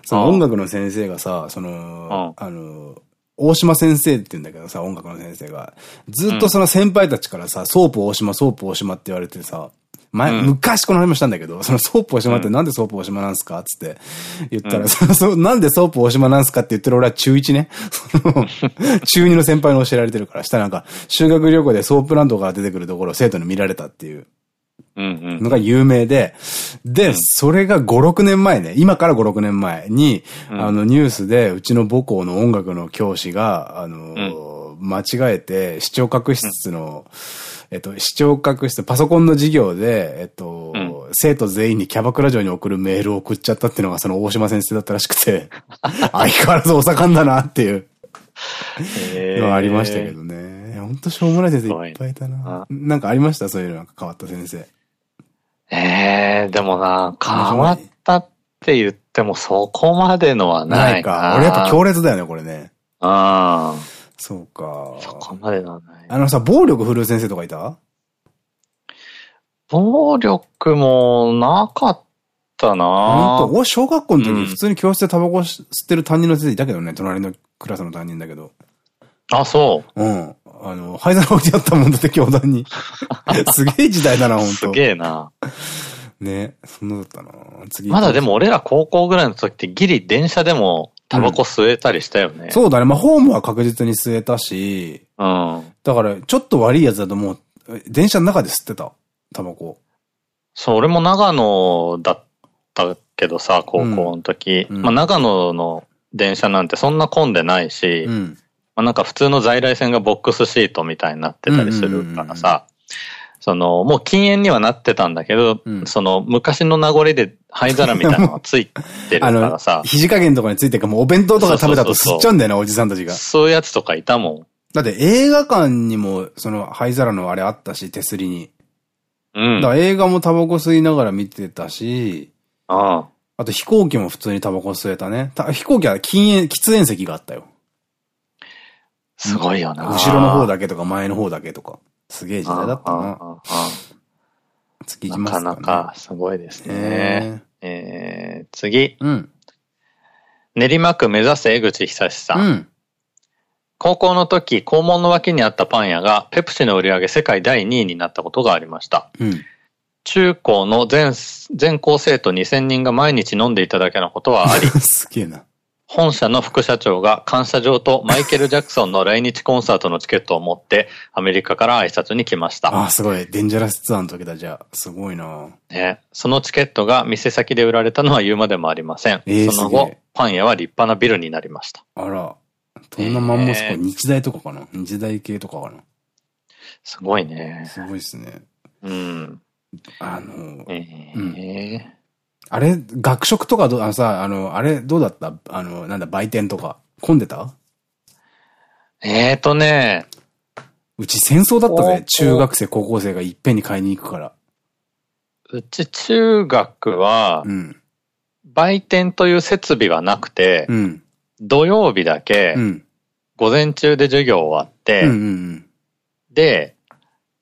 その音楽の先生がさ、その、あの、大島先生って言うんだけどさ、音楽の先生が。ずっとその先輩たちからさ、ソープ大島、ソープ大島って言われてさ、前、うん、昔この話もしたんだけど、そのソープ大島ってなんでソープ大島なんすかつって言ったら、うん、そなんでソープ大島なんすかって言ってる俺は中1ね。<laughs> 中2の先輩に教えられてるから、したらなんか、修学旅行でソープランドから出てくるところを生徒に見られたっていう。のが有名で、で、それが5、6年前ね、今から5、6年前に、うん、あのニュースでうちの母校の音楽の教師が、あの、うん、間違えて視聴覚室の、えっと、視聴覚室、パソコンの授業で、えっと、うん、生徒全員にキャバクラ嬢に送るメールを送っちゃったっていうのがその大島先生だったらしくて、<laughs> 相変わらずお盛んだなっていうのがありましたけどね。ほんとしょうもない先生いっぱいいたな。なんかありました？そういうのなんか変わった先生。ええー、でもな、変わったって言ってもそこまでのはないか。ないか。俺やっぱ強烈だよね、これね。ああ。そうか。そこまでのはない。あのさ、暴力振るう先生とかいた？暴力もなかったな本当？俺小学校の時、普通に教室でタバコ吸ってる担任の先生いたけどね、隣のクラスの担任だけど。あ、そう。うん。あの、灰皿置いてあったもんだって教団に。<laughs> すげえ時代だな、ほんと。すげえな。ね、そんなだったな。次。まだでも俺ら高校ぐらいの時ってギリ電車でもタバコ吸えたりしたよね。うん、そうだね。まあホームは確実に吸えたし。うん。だからちょっと悪いやつだともう、電車の中で吸ってた。タバコ。そう、俺も長野だったけどさ、高校の時。うん、まあ長野の電車なんてそんな混んでないし、うんまあ、なんか普通の在来線がボックスシートみたいになってたりするからさ、その、もう禁煙にはなってたんだけど、うん、その、昔の名残で灰皿みたいなのがついてるからさ。<laughs> 肘加減とかについてかもうお弁当とか食べたと吸っちゃうんだよね、おじさんたちが。そういうやつとかいたもん。だって映画館にも、その灰皿のあれあったし、手すりに。うん。だから映画もタバコ吸いながら見てたし、ああ。あと飛行機も普通にタバコ吸えたね。飛行機は禁煙、喫煙席があったよ。すごいよな。後ろの方だけとか前の方だけとか。すげえ時代だったな。次行きますか、ね、なかなかすごいですね。えー、次。うん。練馬区目指せ江口久さん。うん。高校の時、校門の脇にあったパン屋が、ペプシの売り上げ世界第2位になったことがありました。うん、中高の全、全校生徒2000人が毎日飲んでいただけのことはあり。<laughs> すげえな。本社の副社長が感謝状とマイケル・ジャクソンの来日コンサートのチケットを持ってアメリカから挨拶に来ました。ああ、すごい。デンジャラスツアーの時だ、じゃあ。すごいなね。そのチケットが店先で売られたのは言うまでもありません。えー、その後、パン屋は立派なビルになりました。あら。どんなマンモスか、えー、日大とかかな？日大系とかかな？すごいね。すごいっすね。うん。あの、えー、うんあれ、学食とかど、あのさ、あの、あれどうだった？あの、なんだ、売店とか。混んでた？えーとね。うち戦争だったぜ。中学生、高校生がいっぺんに買いに行くから。うち中学は、うん、売店という設備はなくて、うん、土曜日だけ、午前中で授業終わって、で、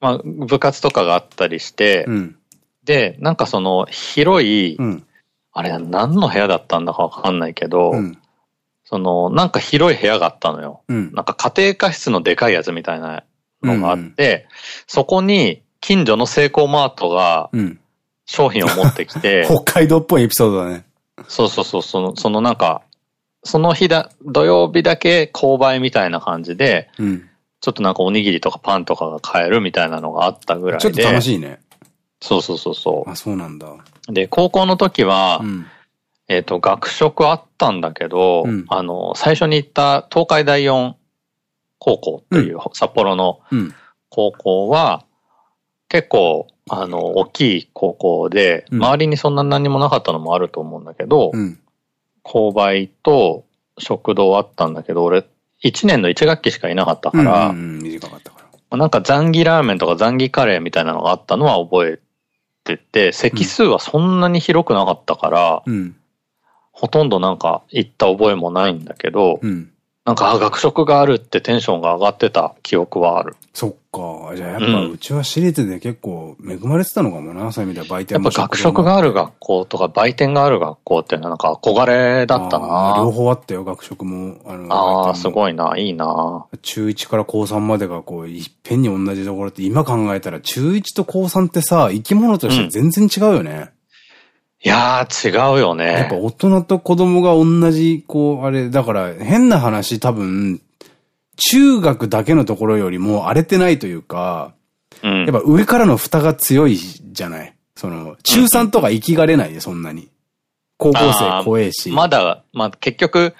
まあ、部活とかがあったりして、うんで、なんかその広い、うん、あれ何の部屋だったんだかわかんないけど、うん、そのなんか広い部屋があったのよ。うん、なんか家庭科室のでかいやつみたいなのがあって、そこに近所のセイコーマートが商品を持ってきて、<laughs> 北海道っぽいエピソードだね。そうそうそう、その、そのなんか、その日だ、土曜日だけ購買みたいな感じで、うん、ちょっとなんかおにぎりとかパンとかが買えるみたいなのがあったぐらいで。ちょっと楽しいね。そうそうそうそう。あ、そうなんだ。で、高校の時は、うん、えっと、学食あったんだけど、うん、あの、最初に行った東海第四高校っていう、札幌の高校は、結構、あの、大きい高校で、周りにそんな何もなかったのもあると思うんだけど、購買と食堂あったんだけど、俺、1年の1学期しかいなかったから、短かったから。なんか残儀ラーメンとか残儀カレーみたいなのがあったのは覚えってて、席数はそんなに広くなかったから、うん、ほとんどなんか行った覚えもないんだけど、うん、なんか、学食があるってテンションが上がってた記憶はある。そっか。じゃあやっぱうちは私立で結構恵まれてたのかもな、そういう意味では売店も。やっぱ学食がある学校とか売店がある学校ってなんか憧れだったな両方あったよ、学食も。あの、ああ、すごいな、いいな中1から高3までがこう、いっぺんに同じところって今考えたら中1と高3ってさ、生き物として全然違うよね。うんいやー、違うよね。やっぱ大人と子供が同じ、こう、あれ、だから変な話多分、中学だけのところよりも荒れてないというか、うん、やっぱ上からの蓋が強いじゃない？その、中3とか生きがれないで、そんなに。高校生怖えし。まだ、まあ結局、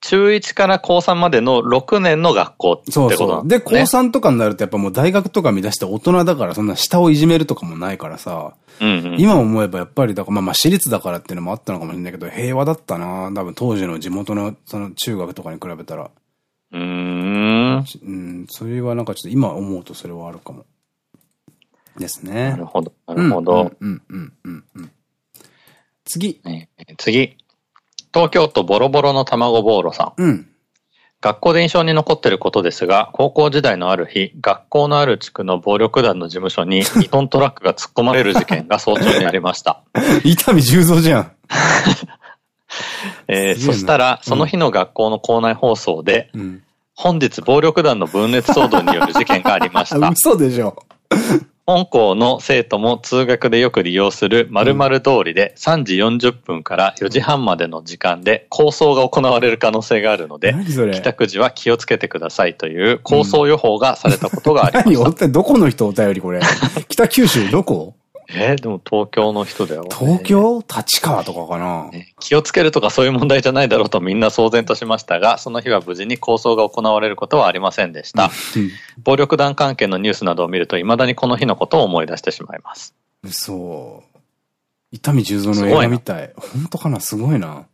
中1から高3までの6年の学校ってこと、ね、そうそう。で、高3とかになるとやっぱもう大学とか見出して大人だからそんな下をいじめるとかもないからさ。今思えばやっぱりだから、まあまあ私立だからっていうのもあったのかもしれないけど、平和だったな多分当時の地元のその中学とかに比べたら。うん。うん、それはなんかちょっと今思うとそれはあるかも。ですね。なるほど。なるほど。うんうんうんうん。次。次。東京都ボロボロの卵ボーロさん。うん。学校で印象に残っていることですが、高校時代のある日、学校のある地区の暴力団の事務所に2トントラックが突っ込まれる事件が早朝にありました。<laughs> 伊丹十三じゃん。<laughs> えー、そしたら、その日の学校の校内放送で、うん、本日暴力団の分裂騒動による事件がありました。<laughs> 嘘でしょ。本校の生徒も通学でよく利用する〇〇通りで3時40分から4時半までの時間で構想が行われる可能性があるので、帰宅時は気をつけてくださいという構想予報がされたことがありました。何？どこの人お便りこれ北九州どこえー、でも東京の人だよ。東京？立川とかかな、気をつけるとかそういう問題じゃないだろうとみんな騒然としましたが、その日は無事に構想が行われることはありませんでした。暴力団関係のニュースなどを見ると未だにこの日のことを思い出してしまいます。そう。伊丹十三の映画みたい。本当かな？すごいな。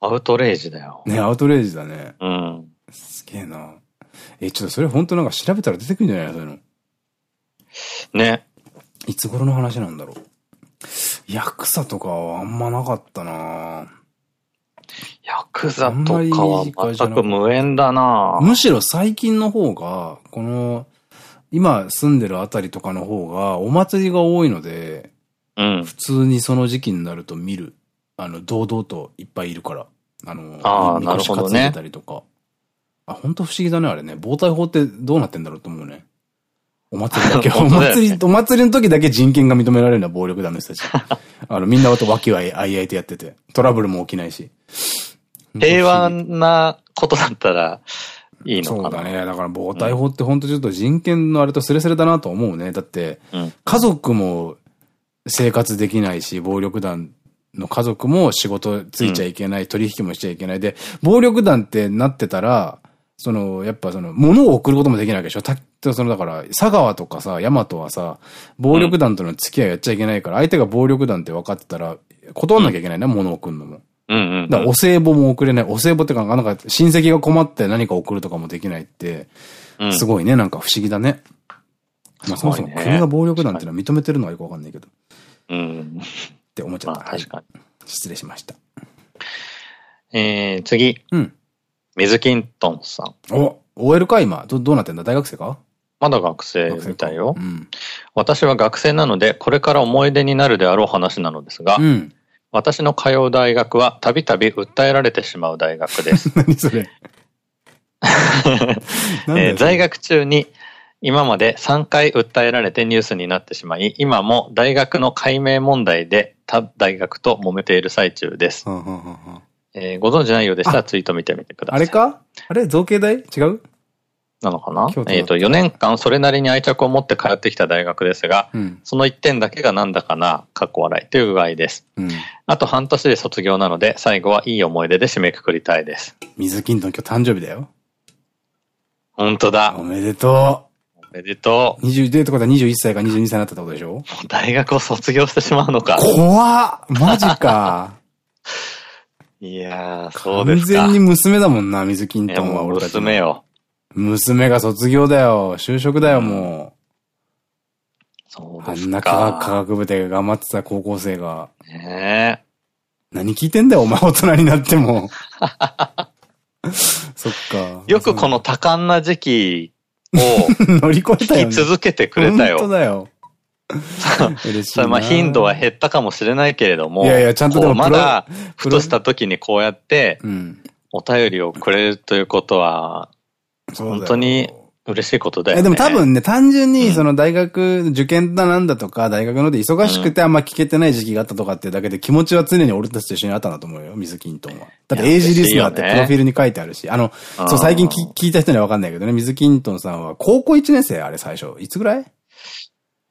アウトレイジだよ。ね、アウトレイジだね。うん。すげえな。え、ちょっとそれ本当なんか調べたら出てくるんじゃない？のそういうの。ね。いつ頃の話なんだろう。ヤクザとかはあんまなかったなヤクザとかは全く無縁だなむしろ最近の方が、この、今住んでるあたりとかの方がお祭りが多いので、うん、普通にその時期になると見る。あの、堂々といっぱいいるから。あの、ああ、なるほどね。たりとか。あ、本当不思議だね、あれね。防体法ってどうなってんだろうと思うね。お祭りだけ、<laughs> お祭り、お祭りの時だけ人権が認められるのは暴力団の人たち。<laughs> あの、みんなと脇はあいあいとやってて、トラブルも起きないし。<laughs> 平和なことだったら、いいのかな。そうだね。だから防体法って本当ちょっと人権のあれとスレスレだなと思うね。だって、家族も生活できないし、暴力団の家族も仕事ついちゃいけない、うん、取引もしちゃいけない。で、暴力団ってなってたら、その、やっぱその、物を送ることもできないわけでしょたその、だから、佐川とかさ、大和はさ、暴力団との付き合いやっちゃいけないから、相手が暴力団って分かってたら、断んなきゃいけないな、うん、物を送るのも。うんうん。だからお歳暮も送れない。お歳暮ってか、なんか親戚が困って何か送るとかもできないって、すごいね、なんか不思議だね。まあそもそも国が暴力団っていうのは認めてるのはよくわかんないけど。うん。って思っちゃった。確かに。失礼しました。えー、次。うん。水キントンさん。お !OL か今ど、どうなってんだ？大学生か？まだ学生みたいよ。うん、私は学生なので、これから思い出になるであろう話なのですが、うん、私の通う大学はたびたび訴えられてしまう大学です。<laughs> 何 <laughs> それ？えー、在学中に今まで3回訴えられてニュースになってしまい、今も大学の解明問題で他大学と揉めている最中です。えー、ご存知ないようでしたらツイート見てみてください。あれか？あれ？造形大？違う？なのかな？えっと、4年間それなりに愛着を持って通ってきた大学ですが、うん、その1点だけがなんだかな、かっこ笑いという具合です。うん、あと半年で卒業なので、最後はいい思い出で締めくくりたいです。水金の今日誕生日だよ。本当だ。おめでとう。おめでとう。20でってことは21歳か22歳になったってことでしょ？大学を卒業してしまうのか。怖っマジか。<laughs> いやー、そうですか。完全に娘だもんな、水金とは俺たち。娘よ。娘が卒業だよ。就職だよ、もう。そうですか。あんな科学科学部で頑張ってた高校生が。ねえ。何聞いてんだよ、お前大人になっても。<laughs> そっか。よくこの多感な時期を <laughs> 乗り越えたよ、ね。続けてくれたよ。本当だよ。<laughs> 嬉しいまあ頻度は減ったかもしれないけれども。いやいや、ちゃんとでもまだ、ふとした時にこうやって、お便りをくれるということは、本当に嬉しいことだよね。でも多分ね、単純にその大学、受験だなんだとか、大学ので忙しくてあんま聞けてない時期があったとかっていうだけで気持ちは常に俺たちと一緒にあったんだと思うよ、水金トンは。だってエイジリスナーってプロフィールに書いてあるし、あの、そう、最近聞いた人にはわかんないけどね、水金トンさんは高校1年生あれ最初。いつぐらい？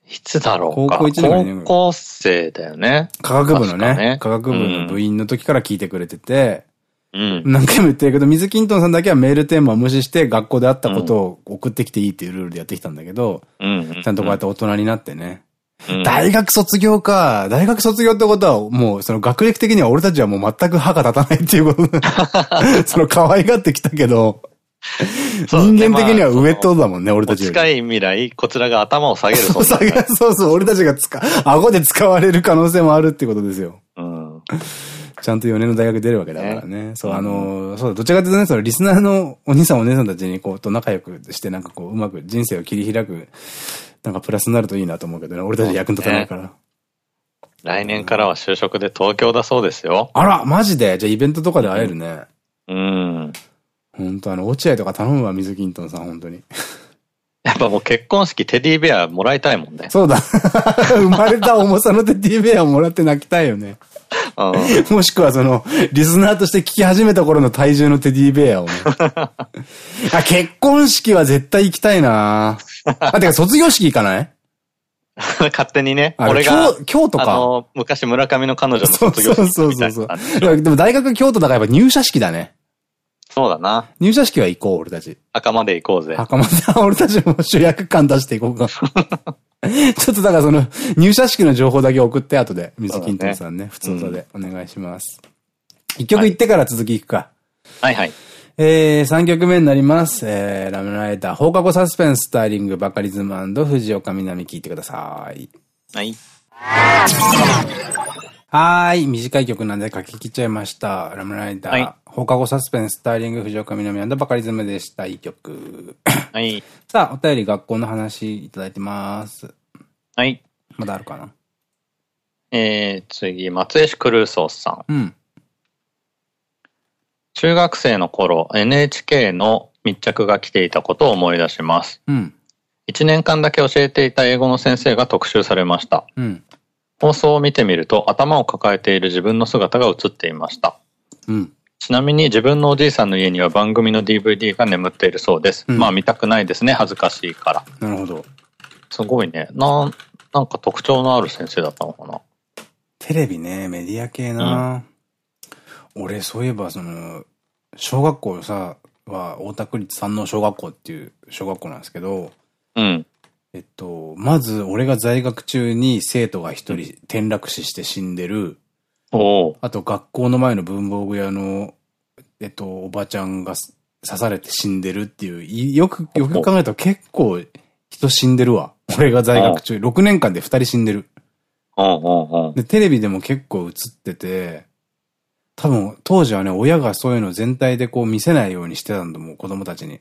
いつだろうか。高校1年高校生だよね。科学部のね、科学部の部員の時から聞いてくれてて、うん、何回も言ってるけど、水キントンさんだけはメールテーマを無視して学校であったことを送ってきていいっていうルールでやってきたんだけど、ちゃんとこうやって大人になってね。うん、大学卒業か。大学卒業ってことは、もう、その学歴的には俺たちはもう全く歯が立たないっていうこと <laughs> その可愛がってきたけど、人間的には上っとだもんね、俺たち近い未来、こちらが頭を下げるそうそうそう、俺たちが使、顎で使われる可能性もあるってことですよ。うん。ちゃんと4年の大学出るわけだからね。そう、あの、そう、どちらかというとね、そのリスナーのお兄さんお姉さんたちにこう、と仲良くして、なんかこう、うまく人生を切り開く、なんかプラスになるといいなと思うけどね、俺たち役に立たないから。来年からは就職で東京だそうですよ。あら、マジで？じゃあイベントとかで会えるね。うん。本当あの、落合とか頼むわ、水キントンさん、本当に。やっぱもう結婚式テディベアもらいたいもんね。そうだ。<laughs> 生まれた重さのテディベアをもらって泣きたいよね。もしくはその、リスナーとして聞き始めた頃の体重のテディベアをね。<laughs> あ、結婚式は絶対行きたいなあ、てか卒業式行かない？<laughs> 勝手にね。俺が、京都か。あの、昔村上の彼女の卒業式そうそうそうそう。でも大学京都だからやっぱ入社式だね。そうだな。入社式は行こう、俺たち。墓まで行こうぜ。墓まで、<laughs> 俺たちも主役感出していこうか。<laughs> ちょっとだからその、入社式の情報だけ送って、後で、水金ンさんね、ね普通歌でお願いします。一、うん、曲行ってから続き行くか。はいはい。えー、3曲目になります。えー、ラムライター、放課後サスペンススタイリング、バカリズム藤岡みなみ聞いてください。はい。はい。短い曲なんで書き切っちゃいました。ラムライター、はい、放課後サスペンススタイリング、藤岡みなみバカリズムでした。いい曲。はい。<laughs> さあ、お便り学校の話いただいてます。はい。まだあるかな？えー、次、松江市クルーソーさん。うん。中学生の頃、NHK の密着が来ていたことを思い出します。うん。1年間だけ教えていた英語の先生が特集されました。うん。放送を見てみると頭を抱えている自分の姿が映っていました。うん。ちなみに自分のおじいさんの家には番組の DVD が眠っているそうです。うん、まあ見たくないですね、恥ずかしいから。なるほど。すごいね。な、なんか特徴のある先生だったのかな。テレビね、メディア系な、うん、俺、そういえば、その、小学校さ、は大田区立山王小学校っていう小学校なんですけど、うん。えっと、まず、俺が在学中に生徒が一人転落死して死んでる。あと、学校の前の文房具屋の、えっと、おばちゃんが刺されて死んでるっていう、よく、よく考えたら結構人死んでるわ。俺が在学中、6年間で2人死んでる。で、テレビでも結構映ってて、多分、当時はね、親がそういうの全体でこう見せないようにしてたんだもん、子供たちに。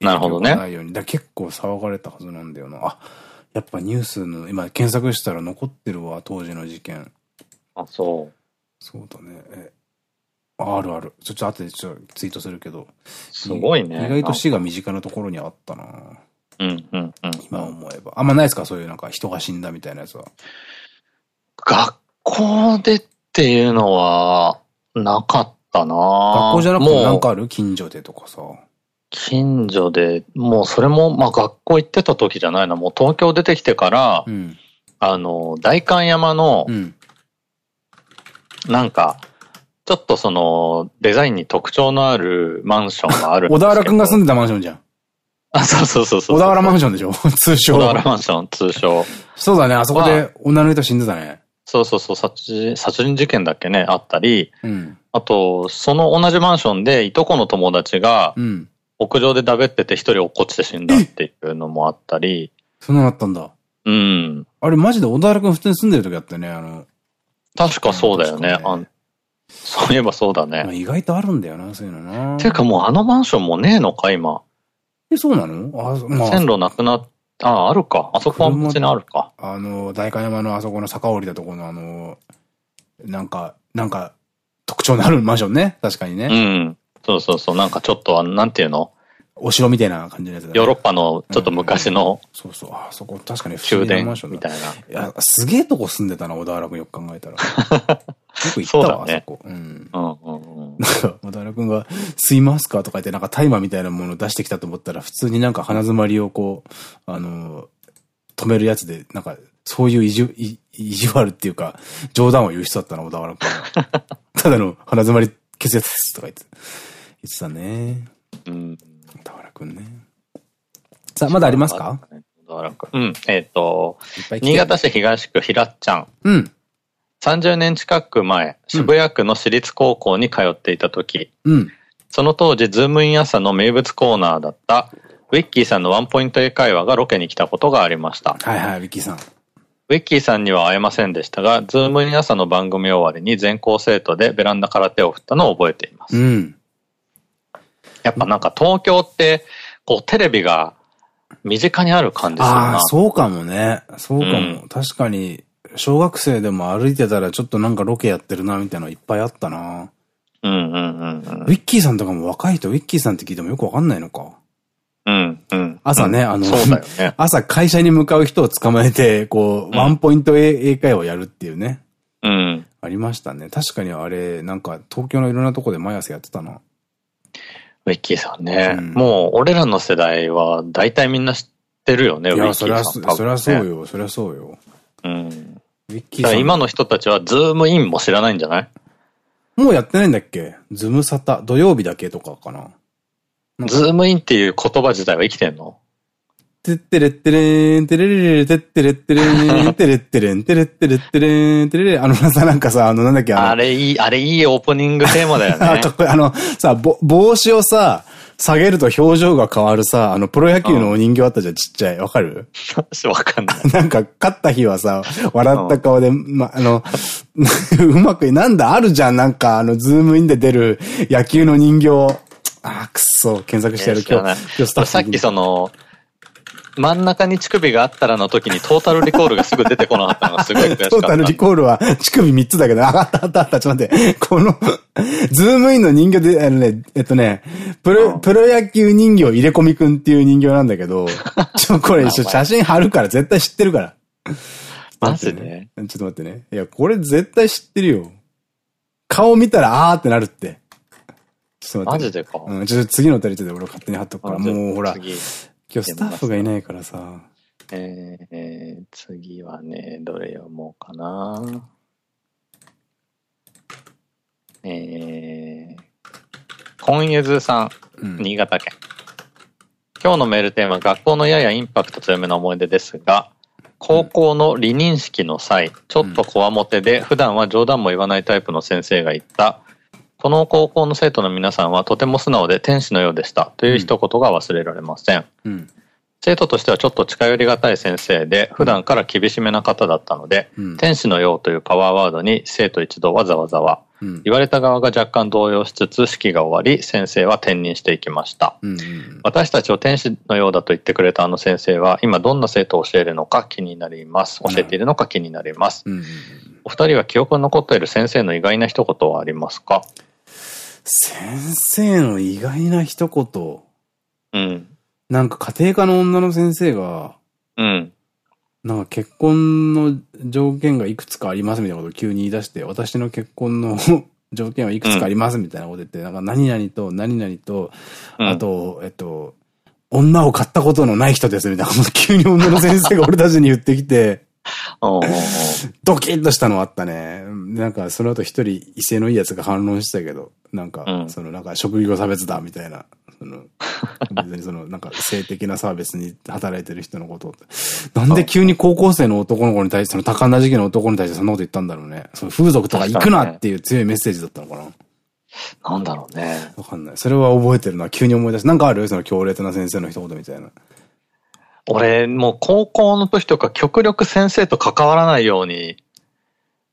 なるほどね。ないように。だ結構騒がれたはずなんだよな。あ、やっぱニュースの、今検索したら残ってるわ、当時の事件。あ、そう。そうだね。え、あるある。ちょっと後でちょっとツイートするけど。すごいね。意外と死が身近なところにあったなうんうんうん。今思えば。あんまないですか？そういうなんか人が死んだみたいなやつは。学校でっていうのは、なかったな学校じゃなくてなんかある？近所でとかさ。近所で、もうそれも、まあ学校行ってた時じゃないな、もう東京出てきてから、うん、あの、代官山の、うん、なんか、ちょっとその、デザインに特徴のあるマンションがある小田原くんが住んでたマンションじゃん。あ、そうそうそうそう。小田原マンションでしょ？<laughs> 通称。小田原マンション、通称。そうだね、あそこで女の人死んでたね。そうそうそう、殺人、殺人事件だっけね、あったり、うん、あと、その同じマンションで、いとこの友達が、屋上でだべってて一人落っこちて死んだっていうのもあったり。そんなのあったんだ。うん。あれマジで小田原くん普通に住んでる時あったよね、あの。確かそうだよね。ねあそういえばそうだね。意外とあるんだよな、そういうのな。ていうかもうあのマンションもねえのか、今。え、そうなの？あ、まあ、線路なくなっ、あ、あるか。あそこは別にあるか。あの、代官山のあそこの坂降りたところのあの、なんか、なんか、特徴のあるマンションね。確かにね。うん。そうそうそう。なんかちょっと、なんていうの？お城みたいな感じのやつだ、ね、ヨーロッパのちょっと昔の、そうそう。あそこ確かに不思議なマンションみたいな。いや、すげえとこ住んでたな、小田原君よく考えたら。<laughs> よく行ったわ、ね、あそこ。うん。うんうんうん。なんか、小田原君が、吸いますか？とか言って、なんか大麻みたいなものを出してきたと思ったら、普通になんか鼻詰まりをこう、あの、止めるやつで、なんか、そういう意地、意地悪っていうか、冗談を言う人だったな、小田原君は。ただの鼻詰まり消すやつですとか言って、言ってたね。うん。小田原君ね。さあ、まだありますか？うん。えっ、ー、と、新潟市東区平っちゃん。うん。30年近く前、渋谷区の私立高校に通っていた時、うん、その当時、ズームイン朝の名物コーナーだった、ウィッキーさんのワンポイント英会話がロケに来たことがありました。はいはい、ウィッキーさん。ウィッキーさんには会えませんでしたが、ズームイン朝の番組終わりに全校生徒でベランダから手を振ったのを覚えています。うん、やっぱなんか東京って、こうテレビが身近にある感じするな。ああ、そうかもね。そうかも。うん、確かに、小学生でも歩いてたらちょっとなんかロケやってるな、みたいなのいっぱいあったな。うんうんうんうん。ウィッキーさんとかも若い人、ウィッキーさんって聞いてもよくわかんないのか。うんうん。朝ね、あの、ね、<laughs> 朝会社に向かう人を捕まえて、こう、ワンポイント英会話をやるっていうね。うん。ありましたね。確かにあれ、なんか東京のいろんなとこで毎朝やってたな。ウィッキーさんね。うん、もう、俺らの世代は大体みんな知ってるよね、ウィッキーさん。いや、そりゃ、そりゃそうよ、そりゃそうよ。うん。ウィッキーさん。今の人たちはズームインも知らないんじゃない？もうやってないんだっけ？ズムサタ、土曜日だけとかかな。ズームインっていう言葉自体は生きてんの？てってれってれーん、てれれれてってれってれーん、てれってれん、てれってれってれーん、てれれ、あのさ、なんかさ、あの、なんだっけ、あれいい、あれいいオープニングテーマだよね。あと、あの、さ、帽子をさ、下げると表情が変わるさ、あの、プロ野球のお人形あったじゃん、ちっちゃい。わかるわかんない。なんか、勝った日はさ、笑った顔で、ま、あの、うまく、なんだ、あるじゃん、なんか、あの、ズームインで出る野球の人形。あくそ、検索してやる、今日。今日スタッフ。さっきその、真ん中に乳首があったらの時にトータルリコールがすぐ出てこなかったのがすごい悔しかった。<laughs> トータルリコールは乳首3つだけど、ああったあったあった、ちょっと待って。このズームインの人形で、あのね、えっとね、プロ、プロ野球人形入れ込みくんっていう人形なんだけど、<laughs> ちょ、これ一緒写真貼るから絶対知ってるから。マジで、ちょっと待ってね。いや、これ絶対知ってるよ。顔見たらあーってなるって。ちょっと待って、マジでかうん、ちょっと次の歌り手で俺勝手に貼っとくから、もうほら、今日スタッフがいないからさ。えー、次はね、どれ読もうかな。えー、コンユズさん、うん、新潟県。今日のメールテーマ、学校のややインパクト強めの思い出ですが、高校の離任式の際、ちょっとこわもてで、普段は冗談も言わないタイプの先生が言った、この高校の生徒の皆さんはとても素直で天使のようでした。という一言が忘れられません。うん、生徒としてはちょっと近寄りがたい先生で、普段から厳しめな方だったので、うん、天使のようというパワーワードに生徒一同わざわざは、うん、言われた側が若干動揺しつつ式が終わり、先生は転任していきました。私たちを天使のようだと言ってくれたあの先生は、今どんな生徒を教えるのか気になります。教えているのか気になります。お二人は記憶に残っている先生の意外な一言はありますか？先生の意外な一言。うん。なんか家庭科の女の先生が、うん。なんか結婚の条件がいくつかありますみたいなことを急に言い出して、私の結婚の <laughs> 条件はいくつかありますみたいなこと言って、なんか何々と何々と、あと、えっと、女を買ったことのない人ですみたいなこと急に女の先生が俺たちに言ってきて、<laughs> ドキッとしたのあったね。なんかその後一人威勢のいいやつが反論してたけど、なんか、うん、そのなんか職業差別だみたいな。その、別にその、なんか性的なサービスに働いてる人のことなんで急に高校生の男の子に対して、その多感な時期の男に対してそんなこと言ったんだろうね。その風俗とか行くなっていう強いメッセージだったのかな。なんだろうね。わかんない。それは覚えてるな。急に思い出す。なんかある？その強烈な先生の一言みたいな。俺、もう高校の時とか極力先生と関わらないように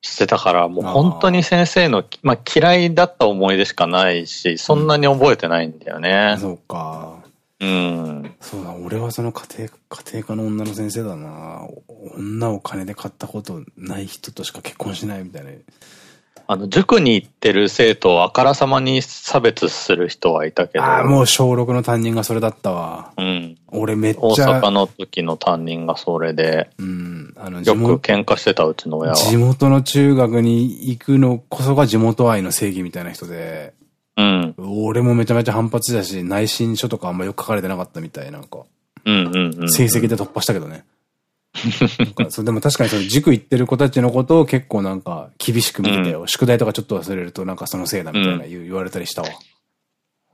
してたから、もう本当に先生の、まあ嫌いだった思い出しかないし、そんなに覚えてないんだよね。うん、そうか。うん。そうだ、俺はその家庭、家庭科の女の先生だな。女を金で買ったことない人としか結婚しないみたいな。あの、塾に行ってる生徒をあからさまに差別する人はいたけど。ああ、もう小6の担任がそれだったわ。うん。俺めっちゃ。大阪の時の担任がそれで。うん。あの、よく喧嘩してたうちの親は。地元の中学に行くのこそが地元愛の正義みたいな人で。うん。俺もめちゃめちゃ反発だし、内申書とかあんまよく書かれてなかったみたい、なんか。うんうんうん。成績で突破したけどね。そうでも確かにその塾行ってる子たちのことを結構なんか厳しく見てたよ。うん、宿題とかちょっと忘れるとなんかそのせいだみたいな言われたりしたわ。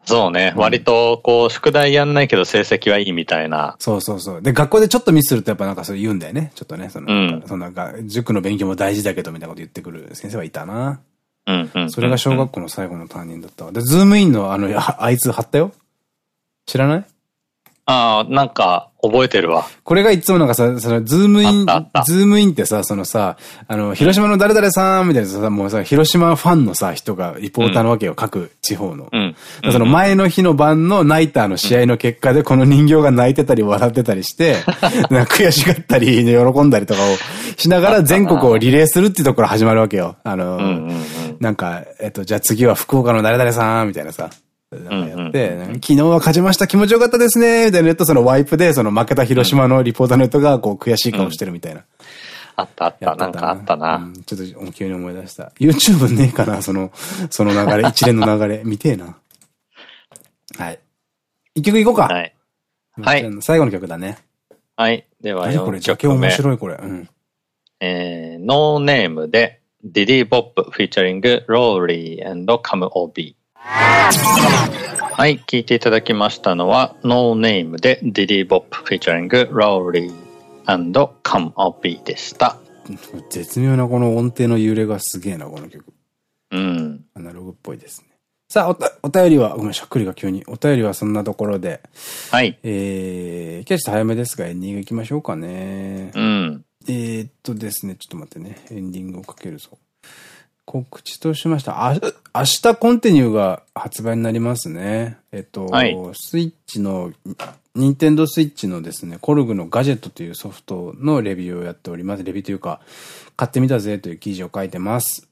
そうね。うん、割と、こう、宿題やんないけど成績はいいみたいな。そうそうそう。で、学校でちょっとミスするとやっぱなんかそう言うんだよね。ちょっとね。その、うん、そのなんか、塾の勉強も大事だけどみたいなこと言ってくる先生はいたな。うんうん。それが小学校の最後の担任だったわ。で、ズームインのあの、あいつ貼ったよ知らない？ああ、なんか、覚えてるわ。これがいつもなんかさ、その、ズームイン、ズームインってさ、そのさ、あの、広島の誰々さんみたいなさ、もうさ、広島ファンのさ、人がリポーターのわけよ、うん、各地方の。うん。その前の日の晩のナイターの試合の結果で、この人形が泣いてたり笑ってたりして、<laughs> なんか悔しがったり、喜んだりとかをしながら全国をリレーするっていうところ始まるわけよ。あの、なんか、えっと、じゃあ次は福岡の誰々さんみたいなさ。なんかやって、昨日は勝ちました気持ちよかったですねみたいなネットそのワイプで、その負けた広島のリポーターネットがこう悔しい顔してるみたいな。あったあった、なんかあったな。ちょっと急に思い出した。YouTube ねえかな、その、その流れ、<laughs> 一連の流れ。見てえな。はい。一曲いこうか。はい。はい。最後の曲だね。はい。では、何これ、ジャケ面白いこれ。うん。えー、 Noname で、 Diddy Bop featuring、Raury Cam O'bi。はい、聞いていただきましたのは、 Noname で Diddy Bop featuring Raury and Come Up B でした。<laughs> 絶妙なこの音程の揺れがすげえな、この曲。うん。アナログっぽいですね。さあ、おた、お便りは、ごめん、しゃっくりが急に。お便りはそんなところで。はい。えー、決して早めですが、エンディングいきましょうかね。うん。えっとですね、ちょっと待ってね。エンディングをかけるぞ。告知としました。あ、明日コンティニューが発売になりますね。えっと、はい、スイッチの、ニンテンドースイッチのですね、コルグのガジェットというソフトのレビューをやっております。レビューというか、買ってみたぜという記事を書いてます。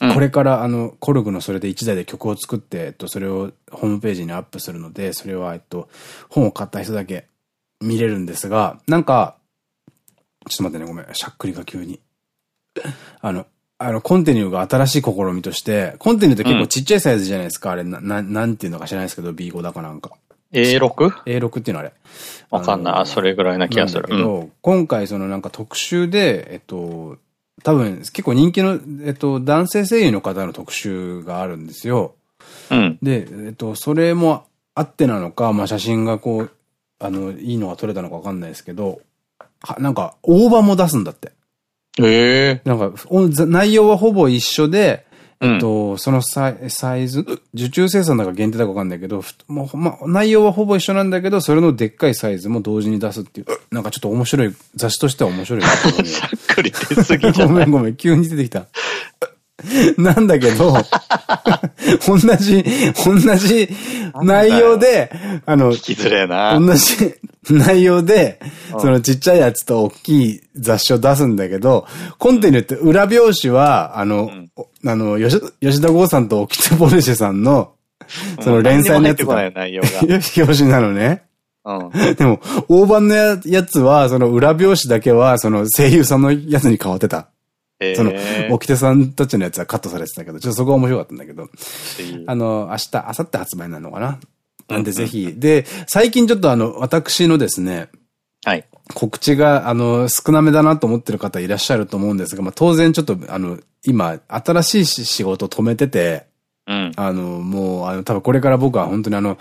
うん、これからあの、コルグのそれで1台で曲を作って、えっと、それをホームページにアップするので、それは、えっと、本を買った人だけ見れるんですが、なんか、ちょっと待ってね、ごめん。しゃっくりが急に。あの、あの、コンティニューが新しい試みとして、コンティニューって結構ちっちゃいサイズじゃないですか、うん、あれ、な、ななんていうのか知らないですけど、B5 だかなんか。A6?A6 っていうのあれ。わかんない。それぐらいな気がする。けど、うん、今回そのなんか特集で、えっと、多分結構人気の、えっと、男性声優の方の特集があるんですよ。うん。で、えっと、それもあってなのか、まあ写真がこう、あの、いいのが撮れたのかわかんないですけど、は、なんか、大葉も出すんだって。ええー。なんか、内容はほぼ一緒で、えっと、うん、そのサイサイズ、受注生産だか限定だかわかんないけど、もう、ま、内容はほぼ一緒なんだけど、それのでっかいサイズも同時に出すっていう、なんかちょっと面白い、雑誌としては面白い。<laughs> さっくり出すぎじゃごめんごめん、急に出てきた。<laughs> なんだけど、<laughs> 同じ、同じ内容で、あの。同じ内容で、そのちっちゃいやつと大きい雑誌を出すんだけど、コンテニューって裏表紙は、あの、うん、あの、吉吉田剛さんと沖津ポルシェさんの、その連載のやつが、表紙なのね。うん、でも、大判のやつは、その裏表紙だけは、その声優さんのやつに変わってた。その、沖手さんたちのやつはカットされてたけど、ちょっとそこは面白かったんだけど、あの、明日、明後日発売なのかな？なん。でぜひ。で、最近ちょっとあの、私のですね、はい。告知が、あの、少なめだなと思ってる方いらっしゃると思うんですが、まあ当然ちょっと、あの、今、新しい仕事止めてて、うん、あの、もう、あの、多分これから僕は本当にあの、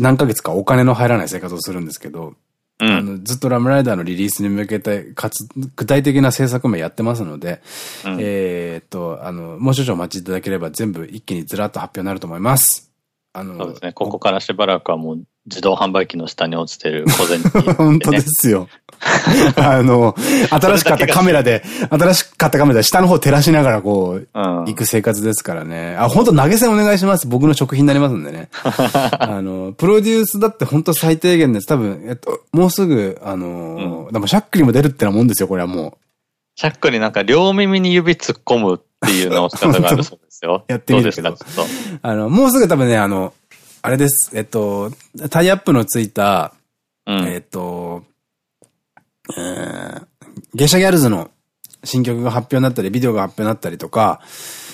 何ヶ月かお金の入らない生活をするんですけど、うん、あのずっとラムライダーのリリースに向けて、かつ、具体的な制作もやってますので、うん、えっと、あの、もう少々お待ちいただければ全部一気にずらっと発表になると思います。あの、そうですね。ここからしばらくはもう自動販売機の下に落ちてる小銭、ね、本当ですよ。<laughs> あの、新しかったカメラで、新しかったカメラで下の方照らしながらこう、行く生活ですからね。あ、本当投げ銭お願いします。僕の食品になりますんでね。<laughs> あの、プロデュースだって本当最低限です。多分、えっと、もうすぐ、あの、うん、でもシャックリも出るってなもんですよ、これはもう。シャックリなんか両耳に指突っ込むっていう直し方があるそうですよ。<laughs> やってみるけど。あの、もうすぐ多分ね、あの、あれです。えっと、タイアップのついた、うん、えっと、えー、芸者ギャルズの新曲が発表になったり、ビデオが発表になったりとか、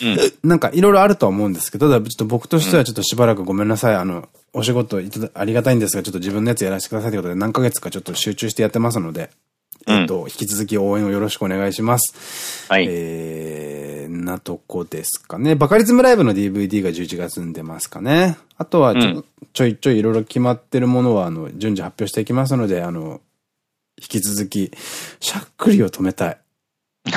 うん、なんかいろいろあるとは思うんですけど、ちょっと僕としてはちょっとしばらくごめんなさい。あの、お仕事ありがたいんですが、ちょっと自分のやつやらせてくださいということで、何ヶ月かちょっと集中してやってますので、えっと、引き続き応援をよろしくお願いします。はい。えー、なとこですかね。バカリズムライブの DVD が11月に出ますかね。あとはちょ、うん、ちょいちょいいろいろ決まってるものは、あの、順次発表していきますので、あの、引き続き、しゃっくりを止めたい。<laughs>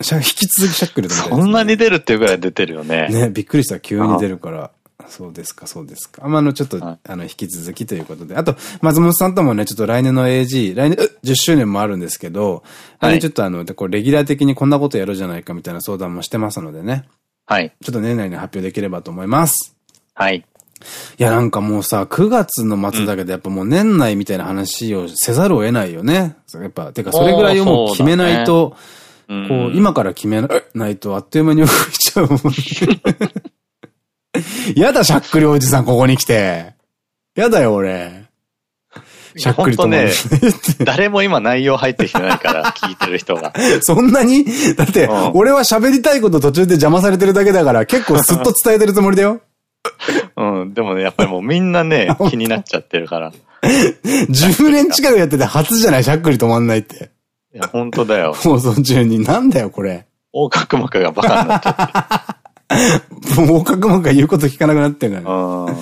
引き続きしゃっくり止めたい、ね、そんなに出るっていうぐらい出てるよね。ね、びっくりした。急に出るから。そうですか、そうですか。まあ、あの、ちょっと、はい、あの、引き続きということで。あと、松本さんともね、ちょっと来年の AG、来年、10周年もあるんですけど、はい、ちょっとあの、こう、レギュラー的にこんなことやるじゃないかみたいな相談もしてますのでね。はい。ちょっと年内に発表できればと思います。はい。いや、なんかもうさ、9月の末だけど、やっぱもう年内みたいな話をせざるを得ないよね。やっぱ、てか、それぐらいをもう決めないと、こう、今から決めないと、あっという間に動いちゃうもんね。<laughs> やだ、しゃっくりおじさん、ここに来て。やだよ、俺。しゃっくりとね、誰も今内容入ってきてないから、聞いてる人が。<laughs> そんなに？だって、うん、俺は喋りたいこと途中で邪魔されてるだけだから、結構すっと伝えてるつもりだよ。<laughs> うん、でもね、やっぱりもうみんなね、<laughs> 気になっちゃってるから。10年近くやってて初じゃない、しゃっくり止まんないって。いや、本当だよ。放送中に。なんだよ、これ。横隔膜がバカになっちゃって。<laughs> もう角膜が言うこと聞かなくなってるからね。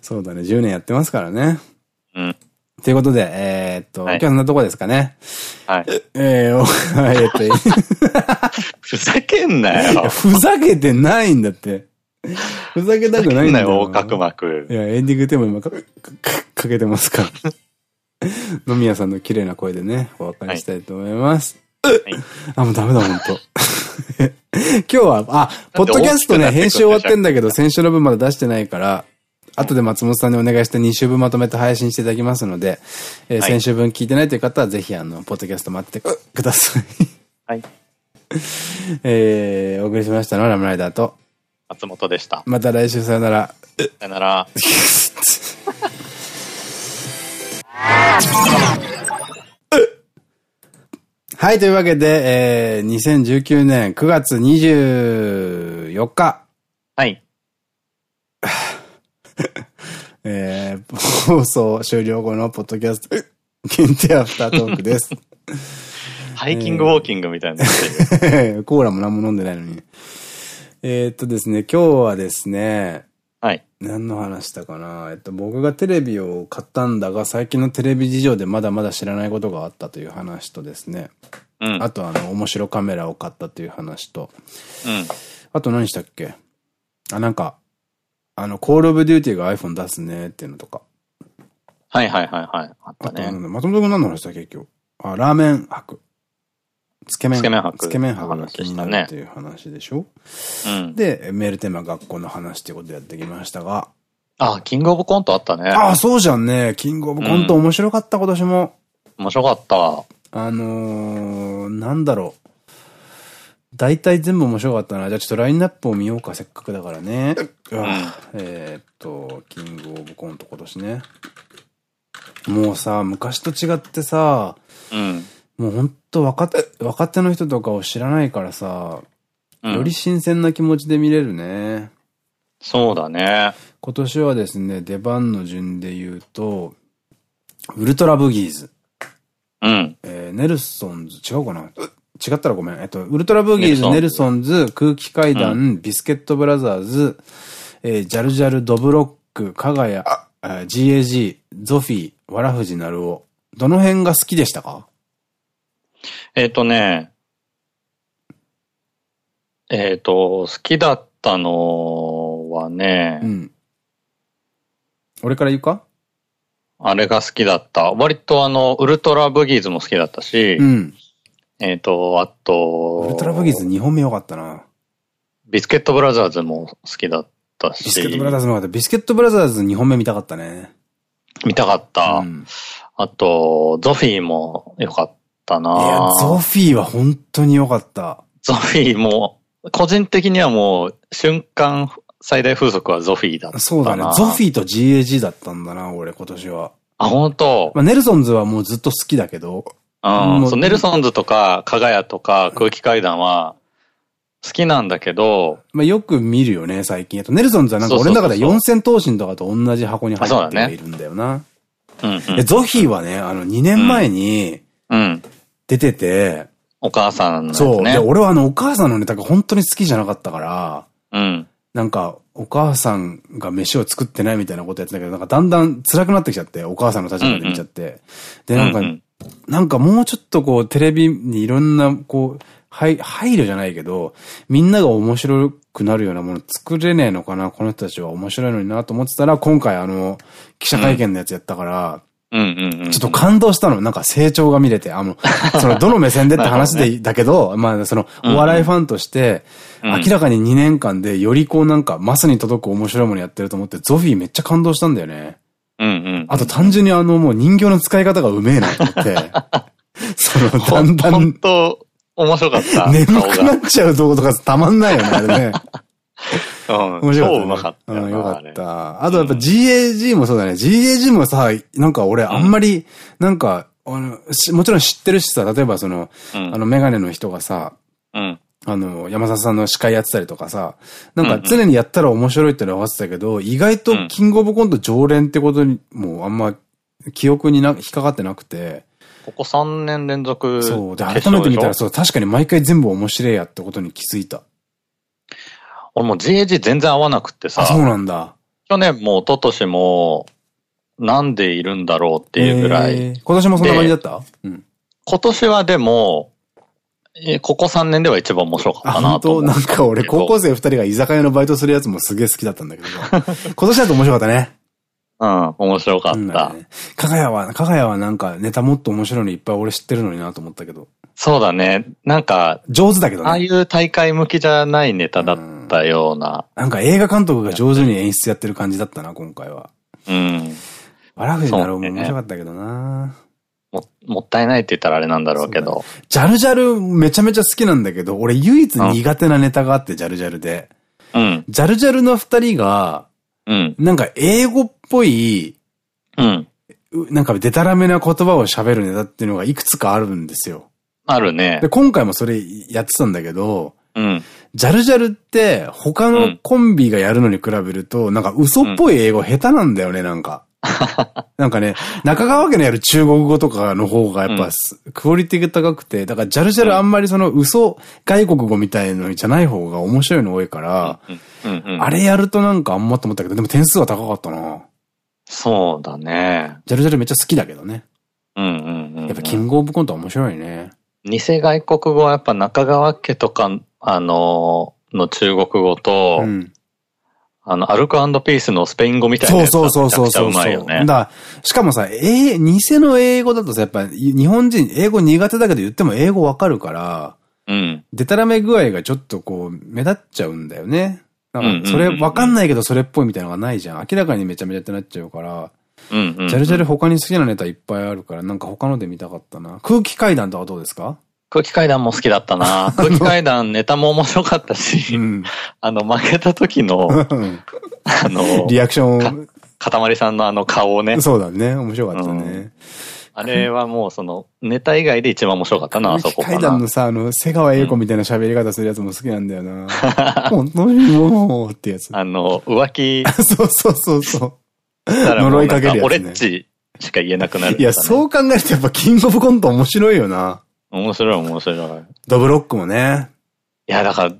そうだね、10年やってますからね。うん。ということで、えー、っと、はい、今日そんなとこですかね。はい。えー、えっと、ふざけんなよ。ふざけてないんだって。<laughs> ふざけたくないんだよ。横角膜。いや、エンディングテーマ今か、か、かけてますから。<laughs> 野宮さんの綺麗な声でね、お別れしたいと思います。はい、<laughs> あ、もうダメだ、ほんと。今日は、あ、ポッドキャストね、編集終わってんだけど、先週の分まだ出してないから、後で松本さんにお願いして2週分まとめて配信していただきますので、えー、先週分聞いてないという方はぜひあの、ポッドキャスト待ってください。はい。えー、お送りしましたのはラムライダーと、松本でした。また来週さよなら。さよなら。<laughs> はい、というわけで、えー、2019年9月24日。はい。<laughs> えー、放送終了後のポッドキャスト <laughs> 限定アフタートークです。ハイキングウォーキングみたいな。コーラも何も飲んでないのに。えっとですね、今日はですね、はい。何の話したかな？えっと、僕がテレビを買ったんだが、最近のテレビ事情でまだまだ知らないことがあったという話とですね。うん。あと、あの、面白カメラを買ったという話と。うん。あと何したっけ？あ、なんか、あの、コールオブデューティーが iPhone 出すねっていうのとか。はいはいはいはい。あったね。松本君何の話だっけ？今日。あ、ラーメン博。つけ麺。つけ麺博。つけ麺博が気になるっていう話でしょ、うん、で、メールテーマ学校の話っていうことでやってきましたが。あ、キングオブコントあったね。あ、そうじゃんね。キングオブコント面白かった、今年も。面白かった。あのー、なんだろう。大体全部面白かったな。じゃあちょっとラインナップを見ようか、せっかくだからね。うん、えっと、キングオブコント今年ね。もうさ、昔と違ってさ、うん、もうほんと若手、若手の人とかを知らないからさ、より新鮮な気持ちで見れるね。そうだね。今年はですね、出番の順で言うと、ウルトラブギーズ。うん。えー、ネルソンズ、違うかな？違ったらごめん。えっと、ウルトラブギーズ、ネルソンズ、空気階段、うん、ビスケットブラザーズ、えー、ジャルジャル、ドブロック、加賀谷、GAG、ゾフィー、わらふじなるお。どの辺が好きでしたか？えっとね、えっ、ー、と、好きだったのはね、うん。俺から言うか？あれが好きだった。割とあの、ウルトラブギーズも好きだったし、うん。えっと、あと、ウルトラブギーズ2本目良かったな。ビスケットブラザーズも好きだったし。ビスケットブラザーズも良かった。ビスケットブラザーズ2本目見たかったね。見たかった。うん、あと、ゾフィーも良かったな。いや、ゾフィーは本当に良かった。ゾフィーも、個人的にはもう、瞬間最大風速はゾフィーだったそうだね。ゾフィーと GAG だったんだな、俺今年は。あ、本当？まあ、ネルソンズはもうずっと好きだけど。うん。そう、ネルソンズとか、かがやとか、空気階段は、好きなんだけど。まあよく見るよね、最近。ネルソンズはなんか俺の中で四千頭身とかと同じ箱に入っているんだよな。うん、うん。ゾフィーはね、あの、2年前に、うん。出てて、お母さんの、ね、そう。で、俺はあの、お母さんのネタが本当に好きじゃなかったから、うん。なんか、お母さんが飯を作ってないみたいなことやってたけど、なんかだんだん辛くなってきちゃって、お母さんの立場で見ちゃって。うんうん、で、なんか、うんうん、なんかもうちょっとこう、テレビにいろんな、こう、はい、配慮じゃないけど、みんなが面白くなるようなもの作れねえのかな、この人たちは面白いのになと思ってたら、今回あの、記者会見のやつやったから、ちょっと感動したの。なんか成長が見れて、あの、<laughs> その、どの目線でって話で、だけど、まあ、その、お笑いファンとして、明らかに2年間で、よりこうなんか、マスに届く面白いものやってると思って、ゾフィーめっちゃ感動したんだよね。うんうん。あと単純にあの、もう人形の使い方がうめえなと思って、<laughs> その、だんだん。本当面白かった。眠くなっちゃう動画とかたまんないよね、あれね。うん。面白かった、ね。超うまかった。うん、よかった。あとやっぱ GAG もそうだね。GAG もさ、なんか俺あんまり、なんか、あの、もちろん知ってるしさ、例えばその、あのメガネの人がさ、うん。あの、山里さんの司会やってたりとかさ、なんか常にやったら面白いってのは分かってたけど、意外とキングオブコント常連ってことに、もうあんま記憶にな、引っかかってなくて、ここ3年連続。そう。で、改めて見たらそう、確かに毎回全部面白いやってことに気づいた。俺もう GAG 全然合わなくってさ。そうなんだ。去年も一昨年も、なんでいるんだろうっていうぐらい。えー、今年もそんな感じだった？うん。今年はでも、え、ここ3年では一番面白かったなと。本当？なんか俺、高校生2人が居酒屋のバイトするやつもすげえ好きだったんだけど。<laughs> 今年だと面白かったね。うん、面白かった。かがやは、かがやはなんかネタもっと面白いのいっぱい俺知ってるのになと思ったけど。そうだね。なんか、上手だけどね。ああいう大会向きじゃないネタだったような。うん、なんか映画監督が上手に演出やってる感じだったな、今回は。うん。わらふじなろうも面白かったけどな、も、もったいないって言ったらあれなんだろうけど。ジャルジャルめちゃめちゃ好きなんだけど、俺唯一苦手なネタがあって、ジャルジャルで。うん。ジャルジャルの二人が、うん。なんか英語っぽい、うん。なんかデタラメな言葉を喋るネタっていうのがいくつかあるんですよ。あるね。で、今回もそれやってたんだけど、うん。ジャルジャルって他のコンビがやるのに比べると、なんか嘘っぽい英語下手なんだよね、なんか。なんかね、中川家のやる中国語とかの方がやっぱ、クオリティが高くて、だからジャルジャルあんまりその嘘外国語みたいのじゃない方が面白いの多いから、あれやるとなんかあんまと思ったけど、でも点数は高かったな。そうだね。ジャルジャルめっちゃ好きだけどね。うんうんうん。やっぱキングオブコント面白いね。偽外国語はやっぱ中川家とか、あの、の中国語と、うん、あの、アルコピースのスペイン語みたいなやつがめちゃくちゃうまいよね。だしかもさ、え偽の英語だとさ、やっぱ日本人英語苦手だけど言っても英語わかるから、うん。デタラメ具合がちょっとこう、目立っちゃうんだよね。なんか、それわかんないけどそれっぽいみたいなのがないじゃん。明らかにめちゃめちゃってなっちゃうから、ジャルジャル他に好きなネタいっぱいあるから、なんか他ので見たかったな。空気階段とかどうですか？空気階段も好きだったな。<laughs> 空気階段ネタも面白かったし、うん、あの、負けた時の、あの、リアクション。かたまりさんのあの顔をね。そうだね。面白かったね。うんあれはもうその、ネタ以外で一番面白かったな、あそこ階段のさ、あの、瀬川栄子みたいな喋り方するやつも好きなんだよな。本当にもう、ってやつ。あの、浮気。<laughs> そうそうそうそう。呪いかけるやつ、ね。俺っちしか言えなくなる、ね、いや、そう考えるとやっぱキングオブコント面白いよな。面白い面白い。ドブロックもね。いや、だから、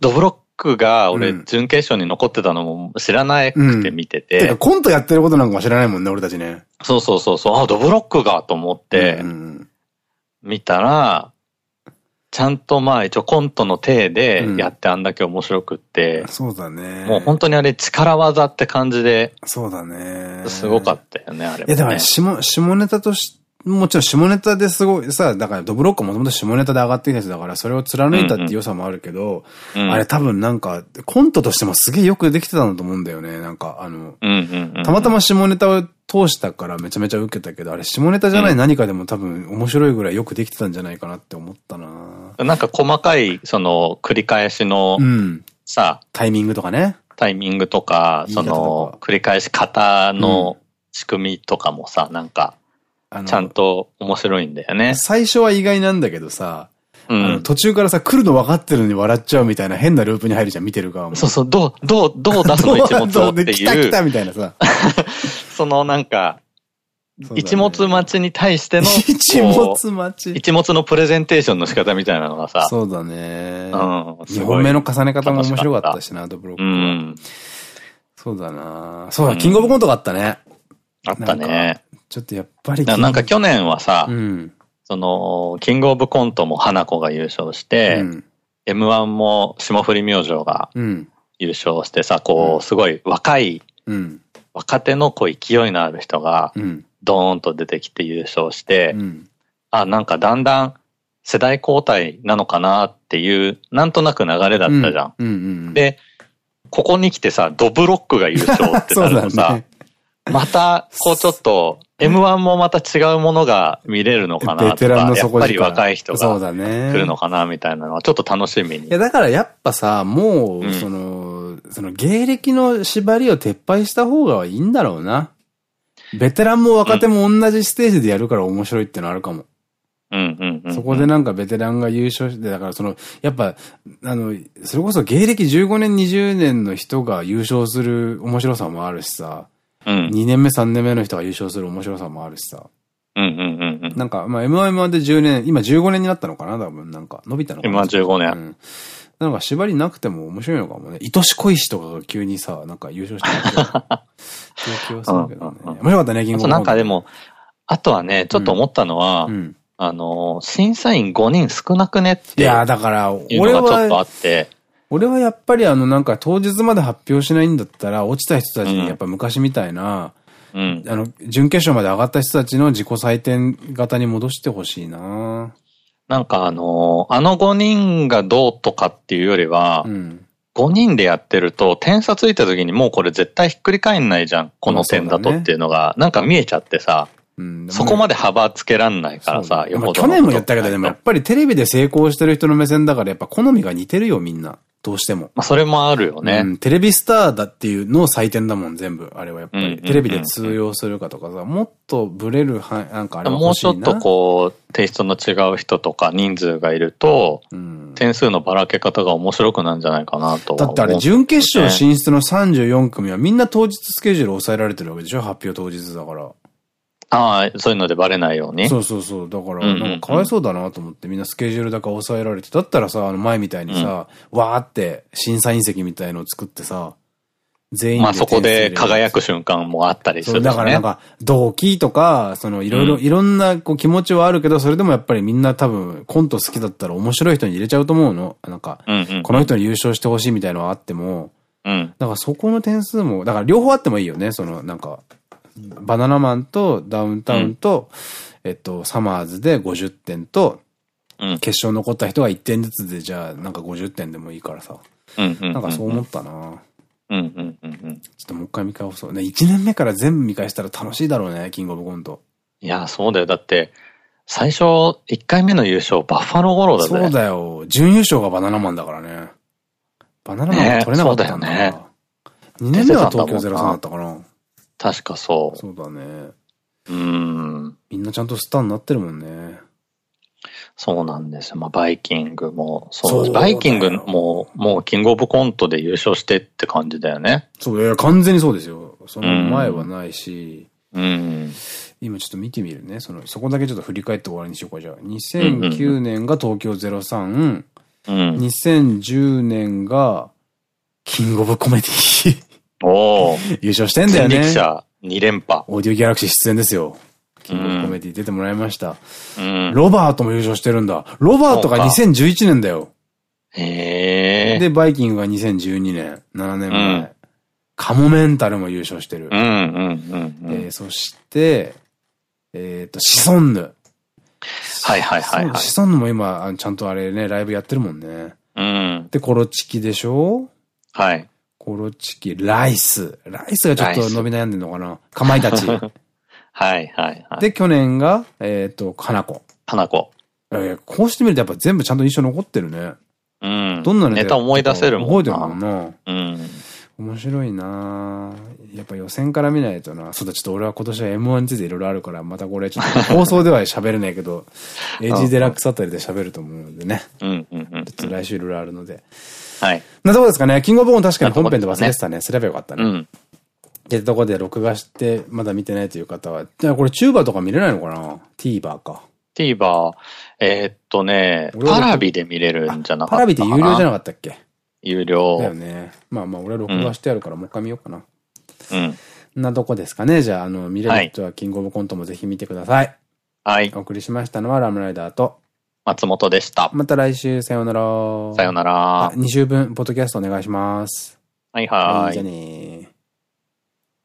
ドブロックが俺、準決勝に残ってたのも知らなくて見てて。うん、てか、コントやってることなんかも知らないもんね、俺たちね。そうそうそうそう、あ、ドブロックがと思って、見たら、ちゃんとまあ一応コントの体でやってあんだけ面白くって、うん、そうだね。もう本当にあれ力技って感じで。そうだね。すごかったよね、あれ、ね。いや、だから下、下ネタとして、もちろん下ネタですごい、さ、だからドブロックもともと下ネタで上がってきたやつだから、それを貫いたって良さもあるけど、うんうん、あれ多分なんか、コントとしてもすげえよくできてたんだと思うんだよね。なんか、あの、たまたま下ネタを通したからめちゃめちゃ受けたけど、あれ下ネタじゃない何かでも多分面白いぐらいよくできてたんじゃないかなって思ったな、うん、なんか細かい、その、繰り返しの、うん、さ、タイミングとかね。タイミングとか、その、繰り返し方の仕組みとかもさ、なんか、ちゃんと面白いんだよね。最初は意外なんだけどさ、うん、途中からさ、来るの分かってるのに笑っちゃうみたいな変なループに入るじゃん、見てる側も。そうそう、どう、どう、どう出すの <laughs> 一物をっていう。来た来たみたいなさ。<laughs> そのなんか、一物待ちに対しての、<laughs> 一物待ち一物のプレゼンテーションの仕方みたいなのがさ。そうだね。うん。2本目の重ね方も面白かったしな、ドブロックは。うん。そうだなそうだ、キングオブコントがあったね。あったね。ちょっとやっぱり。なんか去年はさ、うん、その、キングオブコントも花子が優勝して、うん、M1 も霜降り明星が優勝してさ、こう、すごい若い、うん、若手のこう勢いのある人が、ドーンと出てきて優勝して、うん、あ、なんかだんだん世代交代なのかなっていう、なんとなく流れだったじゃん。で、ここに来てさ、ドブロックが優勝ってなるとさ、<laughs> ね、また、こうちょっと、M1 もまた違うものが見れるのかなとか、やっぱり若い人が来るのかなみたいなのはちょっと楽しみに。いや、だからやっぱさ、もう、その、その芸歴の縛りを撤廃した方がいいんだろうな。ベテランも若手も同じステージでやるから面白いってのあるかも。そこでなんかベテランが優勝して、だからその、やっぱ、あの、それこそ芸歴15年、20年の人が優勝する面白さもあるしさ。うん、2年目、3年目の人が優勝する面白さもあるしさ。なんか、まあ、M1 で10年、今15年になったのかな多分、なんか、伸びたのかな ?M15 年。うん。なんか縛りなくても面白いのかもね。愛し恋しとかが急にさ、なんか優勝してる気 <laughs> はするけどね。面白かったね、銀行なんかでも、あとはね、ちょっと思ったのは、うん、あの、審査員5人少なくねって。いや、だから、俺は。ちょっとあって。俺はやっぱりあのなんか当日まで発表しないんだったら落ちた人たちにやっぱ昔みたいな、うん、あの、準決勝まで上がった人たちの自己採点型に戻してほしいななんかあのー、あの5人がどうとかっていうよりは、うん、5人でやってると点差ついた時にもうこれ絶対ひっくり返んないじゃん。この点だとっていうのが、なんか見えちゃってさ。うん、そこまで幅つけらんないからさ、よほど。去年も言ったけど、でもやっぱりテレビで成功してる人の目線だから、やっぱ好みが似てるよ、みんな。どうしても。まあ、それもあるよね、うん。テレビスターだっていうのを採点だもん、全部。あれはやっぱり。テレビで通用するかとかさ、もっとブレるは、なんかあれもうちょっとこう、テイストの違う人とか人数がいると、うん、点数のばらけ方が面白くなるんじゃないかなと、だってあれ、準決勝進出の34組はみんな当日スケジュール抑えられてるわけでしょ発表当日だから。ああ、そういうのでバレないように。そうそうそう。だから、なんかかわいそうだなと思って、みんなスケジュールだけ抑えられて。だったらさ、あの前みたいにさ、うん、わーって審査員席みたいのを作ってさ、全員まあそこで輝く瞬間もあったりする、ね、だからなんか、動機とか、そのいろいろ、うん、いろんなこう気持ちはあるけど、それでもやっぱりみんな多分コント好きだったら面白い人に入れちゃうと思うの。なんか、この人に優勝してほしいみたいのはあっても、うん。だからそこの点数も、だから両方あってもいいよね。そのなんか、バナナマンとダウンタウンと、うん、えっと、サマーズで50点と、うん、決勝残った人が1点ずつで、じゃあ、なんか50点でもいいからさ。なんかそう思ったなうんうんうんうん。ちょっともう一回見返そう。ね、1年目から全部見返したら楽しいだろうね、キングオブコント。いや、そうだよ。だって、最初、1回目の優勝、バッファローゴロだぜ。そうだよ。準優勝がバナナマンだからね。バナナマンが取れなかったんだ、ね、2年目は東京03だったかな。確かそう。そうだね。うん。みんなちゃんとスターになってるもんね。そうなんですよ。まあ、バイキングも、そうです。バイキングも、もう、キングオブコントで優勝してって感じだよね。そう、いや、完全にそうですよ。その前はないし、うん。今ちょっと見てみるね。その、そこだけちょっと振り返って終わりにしようか、じゃあ。2009年が東京03、うん、2010年が、キングオブコメディ優勝してんだよね。人力舎2連覇。オーディオギャラクシー出演ですよ。キングコメディ出てもらいました。うん、ロバートも優勝してるんだ。ロバートが2011年だよ。へえ。で、バイキングが2012年、7年前。うん、かもめんたるも優勝してる。そして、えっ、ー、と、シソンヌ。はいはいはいはい。シソンヌも今、ちゃんとあれね、ライブやってるもんね。うん。で、コロチキでしょはい。コロチキ、ライス。ライスがちょっと伸び悩んでんのかな？かまいたち。<laughs> はいはいはい。で、去年が、えっ、ー、と、かなこ。かなこ。えー、こうしてみるとやっぱ全部ちゃんと印象残ってるね。うん。どんなネタ思い出せるもん覚えてるもんな。うん。面白いなやっぱ予選から見ないとな。そうだ、ちょっと俺は今年は M1 についていろいろあるから、またこれちょっと放送では喋れないけど、<laughs> AG デラックスあたりで喋ると思うのでね。うんうんうん。ちょっと来週いろいろあるので。はい。なとこですかね？キングオブコン確かに本編で忘れてたね。すればよかったね。うん。ってとこで録画してまだ見てないという方は、じゃあこれチューバーとか見れないのかな ?TVer か。TVer、えー、っとね、パラビで見れるんじゃなかったかなパラビって有料じゃなかったっけ？有料。だよね。まあまあ俺は録画してあるからもう一回見ようかな。うん。なとこですかね？じゃあ、あの、見れる人はキングオブコントもぜひ見てください。はい。お送りしましたのはラムライダーと、松本でした。また来週、さようなら。さようなら。2週分、ポッドキャストお願いします。はいはい。はい、じゃあね